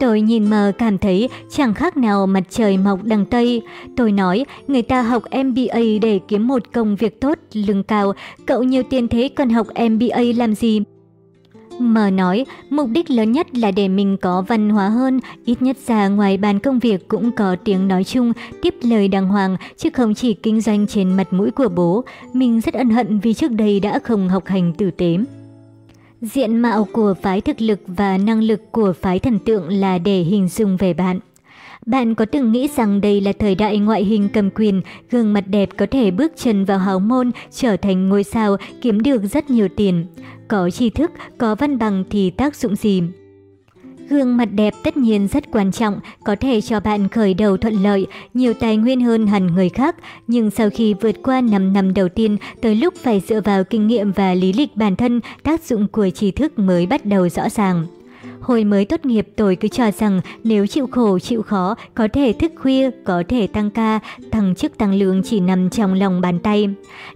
Tôi nhìn mờ cảm thấy chẳng khác nào mặt trời mọc đằng Tây. Tôi nói, người ta học MBA để kiếm một công việc tốt, lương cao. Cậu nhiều tiền thế còn học MBA làm gì? Mờ nói, mục đích lớn nhất là để mình có văn hóa hơn, ít nhất ra ngoài bàn công việc cũng có tiếng nói chung, tiếp lời đàng hoàng, chứ không chỉ kinh doanh trên mặt mũi của bố. Mình rất ân hận vì trước đây đã không học hành tử tế. Diện mạo của phái thực lực và năng lực của phái thần tượng là để hình dung về bạn. Bạn có từng nghĩ rằng đây là thời đại ngoại hình cầm quyền, gương mặt đẹp có thể bước chân vào hào môn, trở thành ngôi sao, kiếm được rất nhiều tiền. Có tri thức, có văn bằng thì tác dụng gì? Gương mặt đẹp tất nhiên rất quan trọng, có thể cho bạn khởi đầu thuận lợi, nhiều tài nguyên hơn hẳn người khác, nhưng sau khi vượt qua 5 năm đầu tiên, tới lúc phải dựa vào kinh nghiệm và lý lịch bản thân, tác dụng của trí thức mới bắt đầu rõ ràng. Hồi mới tốt nghiệp tôi cứ cho rằng nếu chịu khổ chịu khó, có thể thức khuya, có thể tăng ca, tăng chức tăng lương chỉ nằm trong lòng bàn tay.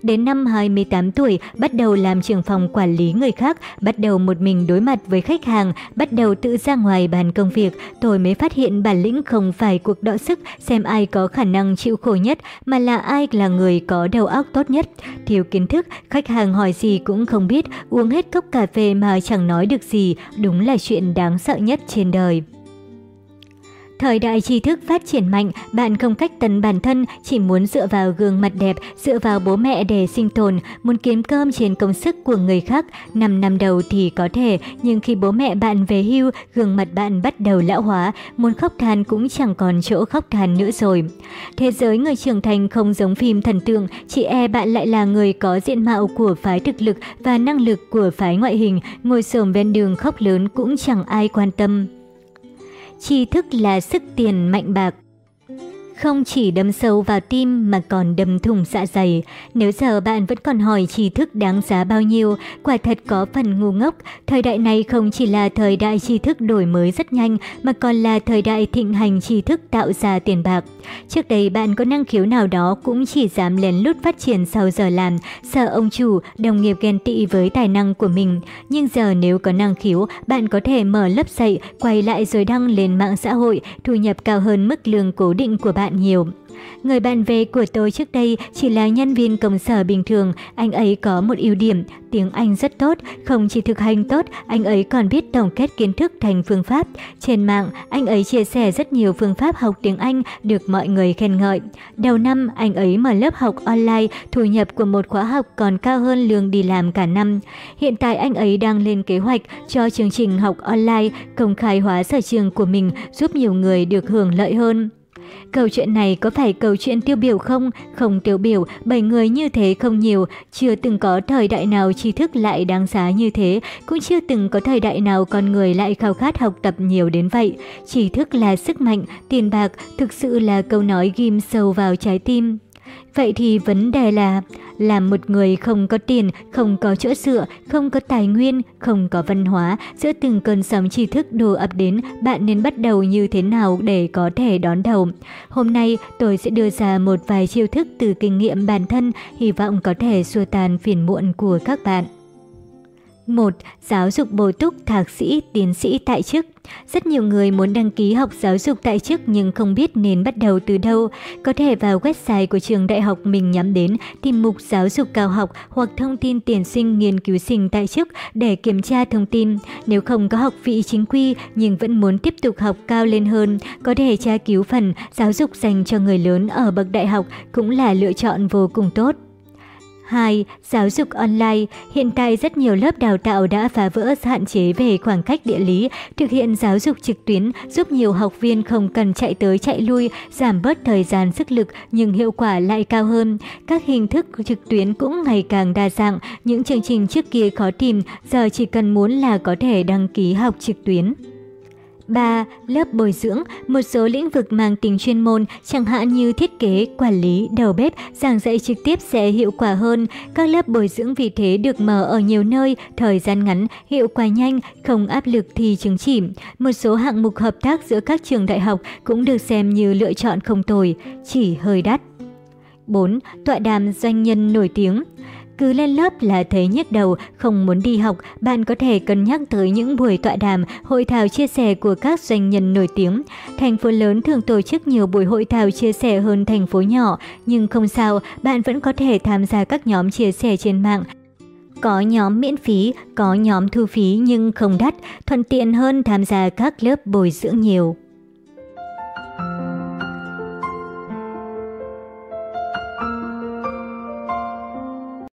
Đến năm 28 tuổi, bắt đầu làm trưởng phòng quản lý người khác, bắt đầu một mình đối mặt với khách hàng, bắt đầu tự ra ngoài bàn công việc, tôi mới phát hiện bản lĩnh không phải cuộc đọ sức xem ai có khả năng chịu khổ nhất, mà là ai là người có đầu óc tốt nhất. Thiếu kiến thức, khách hàng hỏi gì cũng không biết, uống hết cốc cà phê mà chẳng nói được gì, đúng là chuyện đáng sợ nhất trên đời. Thời đại tri thức phát triển mạnh, bạn không cách tấn bản thân, chỉ muốn dựa vào gương mặt đẹp, dựa vào bố mẹ để sinh tồn, muốn kiếm cơm trên công sức của người khác. Năm năm đầu thì có thể, nhưng khi bố mẹ bạn về hưu, gương mặt bạn bắt đầu lão hóa, muốn khóc than cũng chẳng còn chỗ khóc than nữa rồi. Thế giới người trưởng thành không giống phim thần tượng, chị e bạn lại là người có diện mạo của phái thực lực và năng lực của phái ngoại hình, ngồi sồm ven đường khóc lớn cũng chẳng ai quan tâm tri thức là sức tiền mạnh bạc. Không chỉ đâm sâu vào tim mà còn đâm thủng dạ dày. Nếu giờ bạn vẫn còn hỏi tri thức đáng giá bao nhiêu, quả thật có phần ngu ngốc. Thời đại này không chỉ là thời đại tri thức đổi mới rất nhanh, mà còn là thời đại thịnh hành tri thức tạo ra tiền bạc. Trước đây bạn có năng khiếu nào đó cũng chỉ dám lén lút phát triển sau giờ làm, sợ ông chủ, đồng nghiệp ghen tị với tài năng của mình. Nhưng giờ nếu có năng khiếu, bạn có thể mở lớp dạy, quay lại rồi đăng lên mạng xã hội, thu nhập cao hơn mức lương cố định của bạn nhiều. Người bạn về của tôi trước đây chỉ là nhân viên công sở bình thường, anh ấy có một ưu điểm, tiếng Anh rất tốt, không chỉ thực hành tốt, anh ấy còn biết tổng kết kiến thức thành phương pháp. Trên mạng, anh ấy chia sẻ rất nhiều phương pháp học tiếng Anh được mọi người khen ngợi. Đầu năm, anh ấy mở lớp học online, thu nhập của một khóa học còn cao hơn lương đi làm cả năm. Hiện tại anh ấy đang lên kế hoạch cho chương trình học online công khai hóa sở trường của mình giúp nhiều người được hưởng lợi hơn. Câu chuyện này có phải câu chuyện tiêu biểu không? Không tiêu biểu, bảy người như thế không nhiều, chưa từng có thời đại nào tri thức lại đáng giá như thế, cũng chưa từng có thời đại nào con người lại khao khát học tập nhiều đến vậy. Tri thức là sức mạnh, tiền bạc, thực sự là câu nói ghim sâu vào trái tim. Vậy thì vấn đề là, làm một người không có tiền, không có chỗ dựa, không có tài nguyên, không có văn hóa, giữa từng cơn sóng tri thức đổ ập đến, bạn nên bắt đầu như thế nào để có thể đón đầu. Hôm nay, tôi sẽ đưa ra một vài chiêu thức từ kinh nghiệm bản thân, hy vọng có thể xua tan phiền muộn của các bạn. 1. Giáo dục bổ túc thạc sĩ, tiến sĩ tại chức Rất nhiều người muốn đăng ký học giáo dục tại chức nhưng không biết nên bắt đầu từ đâu. Có thể vào website của trường đại học mình nhắm đến, tìm mục giáo dục cao học hoặc thông tin tuyển sinh nghiên cứu sinh tại chức để kiểm tra thông tin. Nếu không có học vị chính quy nhưng vẫn muốn tiếp tục học cao lên hơn, có thể tra cứu phần giáo dục dành cho người lớn ở bậc đại học cũng là lựa chọn vô cùng tốt. 2. Giáo dục online. Hiện tại rất nhiều lớp đào tạo đã phá vỡ hạn chế về khoảng cách địa lý, thực hiện giáo dục trực tuyến giúp nhiều học viên không cần chạy tới chạy lui, giảm bớt thời gian sức lực nhưng hiệu quả lại cao hơn. Các hình thức trực tuyến cũng ngày càng đa dạng, những chương trình trước kia khó tìm, giờ chỉ cần muốn là có thể đăng ký học trực tuyến. 3. Lớp bồi dưỡng, một số lĩnh vực mang tính chuyên môn, chẳng hạn như thiết kế, quản lý, đầu bếp, giảng dạy trực tiếp sẽ hiệu quả hơn. Các lớp bồi dưỡng vì thế được mở ở nhiều nơi, thời gian ngắn, hiệu quả nhanh, không áp lực thi chứng chỉ. Một số hạng mục hợp tác giữa các trường đại học cũng được xem như lựa chọn không tồi, chỉ hơi đắt. 4. Tọa đàm doanh nhân nổi tiếng cứ lên lớp là thấy nhức đầu, không muốn đi học, bạn có thể cân nhắc tới những buổi tọa đàm, hội thảo chia sẻ của các doanh nhân nổi tiếng. Thành phố lớn thường tổ chức nhiều buổi hội thảo chia sẻ hơn thành phố nhỏ, nhưng không sao, bạn vẫn có thể tham gia các nhóm chia sẻ trên mạng. Có nhóm miễn phí, có nhóm thu phí nhưng không đắt, thuận tiện hơn tham gia các lớp bồi dưỡng nhiều.